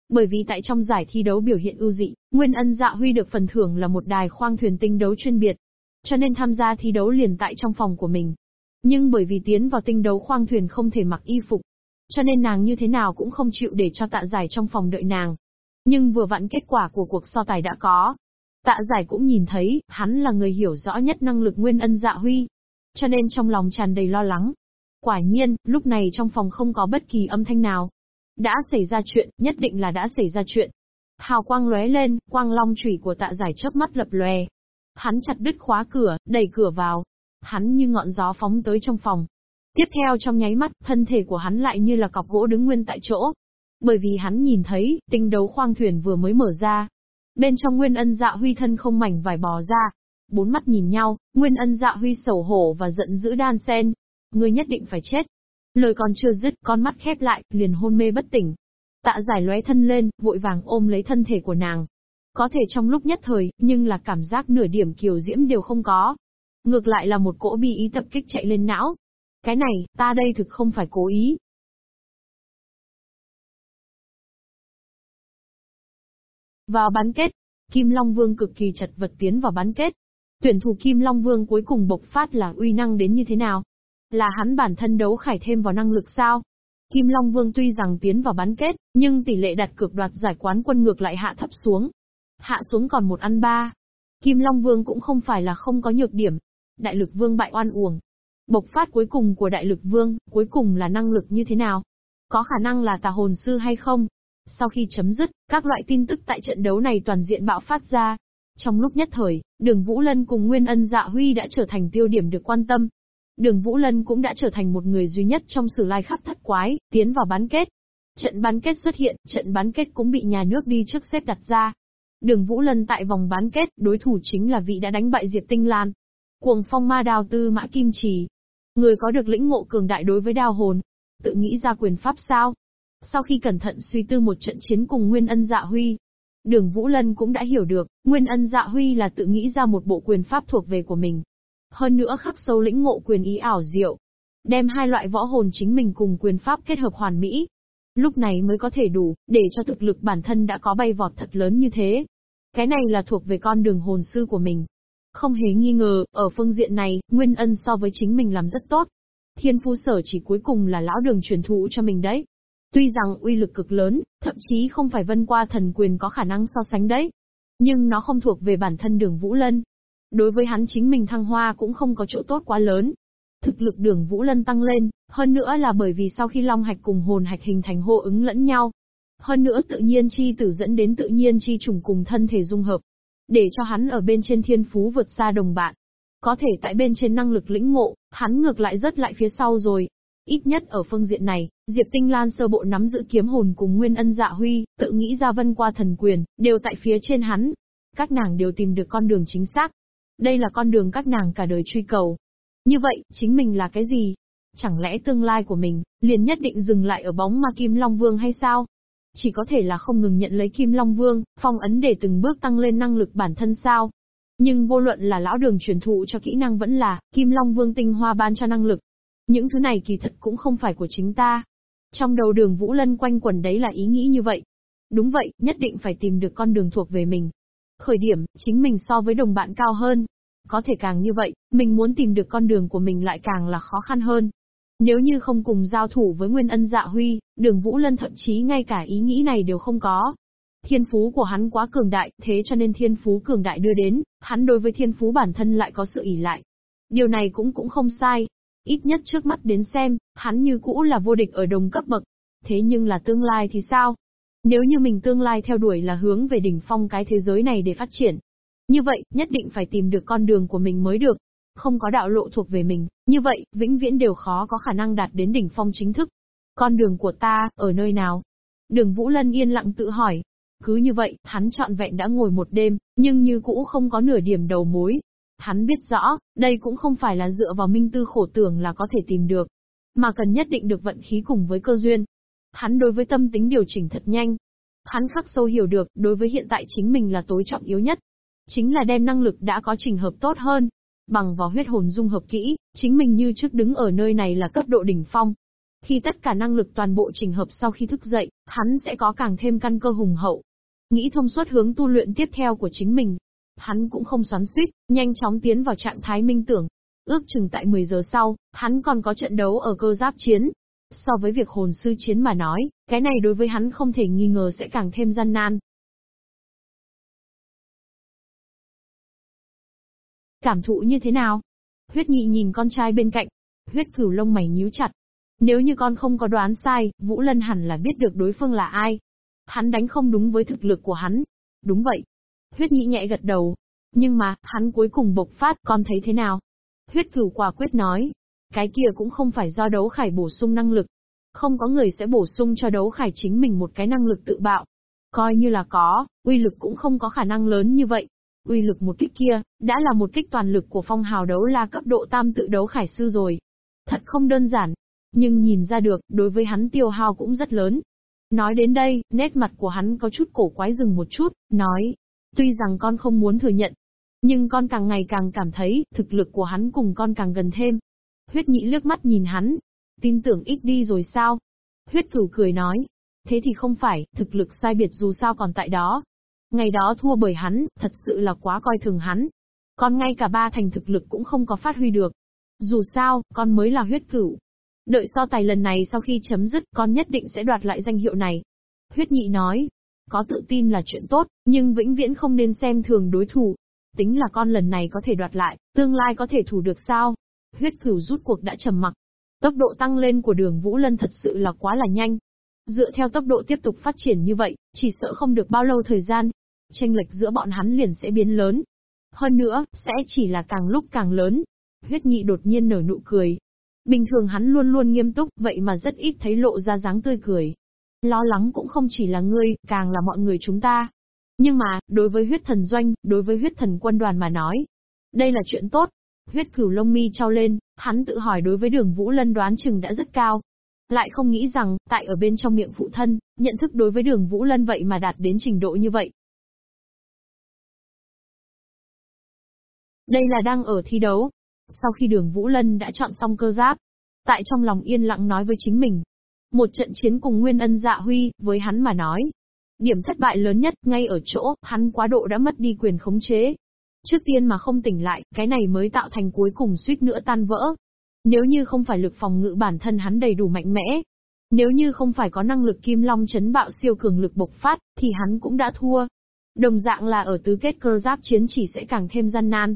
Bởi vì tại trong giải thi đấu biểu hiện ưu dị, Nguyên Ân Dạ Huy được phần thưởng là một đài khoang thuyền tinh đấu chuyên biệt. Cho nên tham gia thi đấu liền tại trong phòng của mình. Nhưng bởi vì tiến vào tinh đấu khoang thuyền không thể mặc y phục, cho nên nàng như thế nào cũng không chịu để cho tạ giải trong phòng đợi nàng. Nhưng vừa vặn kết quả của cuộc so tài đã có. Tạ giải cũng nhìn thấy, hắn là người hiểu rõ nhất năng lực nguyên ân dạ huy. Cho nên trong lòng tràn đầy lo lắng. Quả nhiên, lúc này trong phòng không có bất kỳ âm thanh nào. Đã xảy ra chuyện, nhất định là đã xảy ra chuyện. Hào quang lóe lên, quang long chủy của tạ giải chớp mắt lập lòe. Hắn chặt đứt khóa cửa, đẩy cửa vào. Hắn như ngọn gió phóng tới trong phòng, Tiếp theo trong nháy mắt, thân thể của hắn lại như là cọc gỗ đứng nguyên tại chỗ. Bởi vì hắn nhìn thấy, tinh đấu khoang thuyền vừa mới mở ra. Bên trong Nguyên Ân Dạ Huy thân không mảnh vải bò ra. Bốn mắt nhìn nhau, Nguyên Ân Dạ Huy sầu hổ và giận dữ đan sen. Ngươi nhất định phải chết. Lời còn chưa dứt, con mắt khép lại, liền hôn mê bất tỉnh. Tạ giải lóe thân lên, vội vàng ôm lấy thân thể của nàng. Có thể trong lúc nhất thời, nhưng là cảm giác nửa điểm kiều diễm đều không có. Ngược lại là một cỗ bi ý tập kích chạy lên não. Cái này, ta đây thực không phải cố ý. Vào bán kết, Kim Long Vương cực kỳ chật vật tiến vào bán kết. Tuyển thủ Kim Long Vương cuối cùng bộc phát là uy năng đến như thế nào? Là hắn bản thân đấu khải thêm vào năng lực sao? Kim Long Vương tuy rằng tiến vào bán kết, nhưng tỷ lệ đặt cược đoạt giải quán quân ngược lại hạ thấp xuống. Hạ xuống còn một ăn ba. Kim Long Vương cũng không phải là không có nhược điểm. Đại lực Vương bại oan uổng. Bộc phát cuối cùng của Đại lực Vương, cuối cùng là năng lực như thế nào? Có khả năng là tà hồn sư hay không? Sau khi chấm dứt, các loại tin tức tại trận đấu này toàn diện bạo phát ra. Trong lúc nhất thời, đường Vũ Lân cùng Nguyên Ân Dạ Huy đã trở thành tiêu điểm được quan tâm. Đường Vũ Lân cũng đã trở thành một người duy nhất trong sử lai khắp thất quái, tiến vào bán kết. Trận bán kết xuất hiện, trận bán kết cũng bị nhà nước đi trước xếp đặt ra. Đường Vũ Lân tại vòng bán kết, đối thủ chính là vị đã đánh bại Diệp Tinh Lan. Cuồng phong ma đào tư mã kim trì. Người có được lĩnh ngộ cường đại đối với đao hồn. Tự nghĩ ra quyền pháp sao? Sau khi cẩn thận suy tư một trận chiến cùng Nguyên Ân Dạ Huy, Đường Vũ Lân cũng đã hiểu được, Nguyên Ân Dạ Huy là tự nghĩ ra một bộ quyền pháp thuộc về của mình. Hơn nữa khắc sâu lĩnh ngộ quyền ý ảo diệu, đem hai loại võ hồn chính mình cùng quyền pháp kết hợp hoàn mỹ. Lúc này mới có thể đủ, để cho thực lực bản thân đã có bay vọt thật lớn như thế. Cái này là thuộc về con đường hồn sư của mình. Không hề nghi ngờ, ở phương diện này, Nguyên Ân so với chính mình làm rất tốt. Thiên phu sở chỉ cuối cùng là lão đường truyền thụ cho mình đấy. Tuy rằng uy lực cực lớn, thậm chí không phải vân qua thần quyền có khả năng so sánh đấy. Nhưng nó không thuộc về bản thân đường Vũ Lân. Đối với hắn chính mình thăng hoa cũng không có chỗ tốt quá lớn. Thực lực đường Vũ Lân tăng lên, hơn nữa là bởi vì sau khi Long Hạch cùng hồn hạch hình thành hô ứng lẫn nhau. Hơn nữa tự nhiên chi tử dẫn đến tự nhiên chi trùng cùng thân thể dung hợp. Để cho hắn ở bên trên thiên phú vượt xa đồng bạn. Có thể tại bên trên năng lực lĩnh ngộ, hắn ngược lại rất lại phía sau rồi, Ít nhất ở phương diện này, Diệp Tinh Lan sơ bộ nắm giữ kiếm hồn cùng Nguyên Ân Dạ Huy, tự nghĩ ra vân qua thần quyền, đều tại phía trên hắn. Các nàng đều tìm được con đường chính xác. Đây là con đường các nàng cả đời truy cầu. Như vậy, chính mình là cái gì? Chẳng lẽ tương lai của mình, liền nhất định dừng lại ở bóng ma Kim Long Vương hay sao? Chỉ có thể là không ngừng nhận lấy Kim Long Vương, phong ấn để từng bước tăng lên năng lực bản thân sao? Nhưng vô luận là lão đường truyền thụ cho kỹ năng vẫn là Kim Long Vương tinh hoa ban cho năng lực, những thứ này kỳ thật cũng không phải của chính ta. Trong đầu đường Vũ Lân quanh quẩn đấy là ý nghĩ như vậy. Đúng vậy, nhất định phải tìm được con đường thuộc về mình. Khởi điểm, chính mình so với đồng bạn cao hơn. Có thể càng như vậy, mình muốn tìm được con đường của mình lại càng là khó khăn hơn. Nếu như không cùng giao thủ với Nguyên Ân Dạ Huy, đường Vũ Lân thậm chí ngay cả ý nghĩ này đều không có. Thiên phú của hắn quá cường đại, thế cho nên thiên phú cường đại đưa đến, hắn đối với thiên phú bản thân lại có sự ỷ lại. Điều này cũng cũng không sai, Ít nhất trước mắt đến xem, hắn như cũ là vô địch ở đồng cấp bậc. Thế nhưng là tương lai thì sao? Nếu như mình tương lai theo đuổi là hướng về đỉnh phong cái thế giới này để phát triển. Như vậy, nhất định phải tìm được con đường của mình mới được. Không có đạo lộ thuộc về mình, như vậy, vĩnh viễn đều khó có khả năng đạt đến đỉnh phong chính thức. Con đường của ta, ở nơi nào? Đường Vũ Lân yên lặng tự hỏi. Cứ như vậy, hắn trọn vẹn đã ngồi một đêm, nhưng như cũ không có nửa điểm đầu mối. Hắn biết rõ, đây cũng không phải là dựa vào minh tư khổ tưởng là có thể tìm được, mà cần nhất định được vận khí cùng với cơ duyên. Hắn đối với tâm tính điều chỉnh thật nhanh. Hắn khắc sâu hiểu được, đối với hiện tại chính mình là tối trọng yếu nhất. Chính là đem năng lực đã có trình hợp tốt hơn. Bằng vào huyết hồn dung hợp kỹ, chính mình như trước đứng ở nơi này là cấp độ đỉnh phong. Khi tất cả năng lực toàn bộ trình hợp sau khi thức dậy, hắn sẽ có càng thêm căn cơ hùng hậu. Nghĩ thông suốt hướng tu luyện tiếp theo của chính mình, Hắn cũng không xoắn suýt, nhanh chóng tiến vào trạng thái minh tưởng. Ước chừng tại 10 giờ sau, hắn còn có trận đấu ở cơ giáp chiến. So với việc hồn sư chiến mà nói, cái này đối với hắn không thể nghi ngờ sẽ càng thêm gian nan. Cảm thụ như thế nào? Huyết nhị nhìn con trai bên cạnh. Huyết cửu lông mày nhíu chặt. Nếu như con không có đoán sai, Vũ Lân hẳn là biết được đối phương là ai. Hắn đánh không đúng với thực lực của hắn. Đúng vậy, Huyết nhị nhẹ gật đầu. Nhưng mà, hắn cuối cùng bộc phát, con thấy thế nào? Huyết cửu quả quyết nói. Cái kia cũng không phải do đấu khải bổ sung năng lực. Không có người sẽ bổ sung cho đấu khải chính mình một cái năng lực tự bạo. Coi như là có, uy lực cũng không có khả năng lớn như vậy. Uy lực một kích kia, đã là một kích toàn lực của phong hào đấu la cấp độ tam tự đấu khải sư rồi. Thật không đơn giản. Nhưng nhìn ra được, đối với hắn tiêu hao cũng rất lớn. Nói đến đây, nét mặt của hắn có chút cổ quái dừng một chút, nói. Tuy rằng con không muốn thừa nhận, nhưng con càng ngày càng cảm thấy, thực lực của hắn cùng con càng gần thêm. Huyết nhị liếc mắt nhìn hắn. Tin tưởng ít đi rồi sao? Huyết cửu cười nói. Thế thì không phải, thực lực sai biệt dù sao còn tại đó. Ngày đó thua bởi hắn, thật sự là quá coi thường hắn. Con ngay cả ba thành thực lực cũng không có phát huy được. Dù sao, con mới là huyết cửu. Đợi so tài lần này sau khi chấm dứt, con nhất định sẽ đoạt lại danh hiệu này. Huyết nhị nói, có tự tin là chuyện tốt, nhưng vĩnh viễn không nên xem thường đối thủ. Tính là con lần này có thể đoạt lại, tương lai có thể thủ được sao? Huyết cửu rút cuộc đã trầm mặc. Tốc độ tăng lên của đường Vũ Lân thật sự là quá là nhanh. Dựa theo tốc độ tiếp tục phát triển như vậy, chỉ sợ không được bao lâu thời gian. Tranh lệch giữa bọn hắn liền sẽ biến lớn. Hơn nữa, sẽ chỉ là càng lúc càng lớn. Huyết nhị đột nhiên nở nụ cười. Bình thường hắn luôn luôn nghiêm túc, vậy mà rất ít thấy lộ ra dáng tươi cười. Lo lắng cũng không chỉ là ngươi, càng là mọi người chúng ta. Nhưng mà, đối với huyết thần doanh, đối với huyết thần quân đoàn mà nói, đây là chuyện tốt. Huyết cửu lông mi trao lên, hắn tự hỏi đối với đường Vũ Lân đoán chừng đã rất cao. Lại không nghĩ rằng, tại ở bên trong miệng phụ thân, nhận thức đối với đường Vũ Lân vậy mà đạt đến trình độ như vậy. Đây là đang ở thi đấu. Sau khi đường Vũ Lân đã chọn xong cơ giáp, tại trong lòng yên lặng nói với chính mình. Một trận chiến cùng Nguyên Ân Dạ Huy, với hắn mà nói, Điểm thất bại lớn nhất, ngay ở chỗ, hắn quá độ đã mất đi quyền khống chế. Trước tiên mà không tỉnh lại, cái này mới tạo thành cuối cùng suýt nữa tan vỡ. Nếu như không phải lực phòng ngự bản thân hắn đầy đủ mạnh mẽ, nếu như không phải có năng lực kim long chấn bạo siêu cường lực bộc phát, thì hắn cũng đã thua. Đồng dạng là ở tứ kết cơ giáp chiến chỉ sẽ càng thêm gian nan.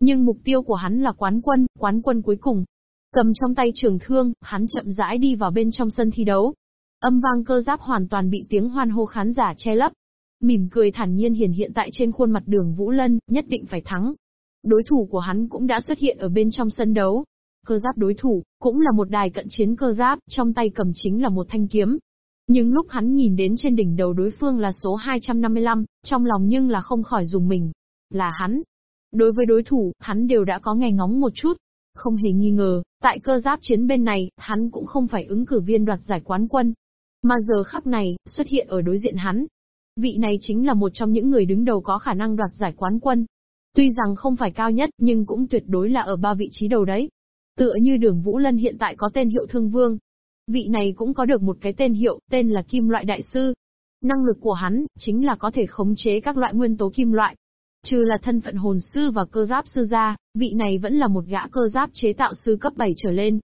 Nhưng mục tiêu của hắn là quán quân, quán quân cuối cùng. Cầm trong tay trường thương, hắn chậm rãi đi vào bên trong sân thi đấu. Âm vang cơ giáp hoàn toàn bị tiếng hoan hô khán giả che lấp. Mỉm cười thản nhiên hiển hiện tại trên khuôn mặt đường Vũ Lân, nhất định phải thắng. Đối thủ của hắn cũng đã xuất hiện ở bên trong sân đấu. Cơ giáp đối thủ, cũng là một đài cận chiến cơ giáp, trong tay cầm chính là một thanh kiếm. Nhưng lúc hắn nhìn đến trên đỉnh đầu đối phương là số 255, trong lòng nhưng là không khỏi dùng mình. Là hắn. Đối với đối thủ, hắn đều đã có nghe ngóng một chút. Không hề nghi ngờ, tại cơ giáp chiến bên này, hắn cũng không phải ứng cử viên đoạt giải quán quân, mà giờ khắc này, xuất hiện ở đối diện hắn. Vị này chính là một trong những người đứng đầu có khả năng đoạt giải quán quân. Tuy rằng không phải cao nhất, nhưng cũng tuyệt đối là ở ba vị trí đầu đấy. Tựa như đường Vũ Lân hiện tại có tên hiệu thương vương. Vị này cũng có được một cái tên hiệu, tên là Kim Loại Đại Sư. Năng lực của hắn, chính là có thể khống chế các loại nguyên tố kim loại. Trừ là thân phận hồn sư và cơ giáp sư ra, vị này vẫn là một gã cơ giáp chế tạo sư cấp 7 trở lên.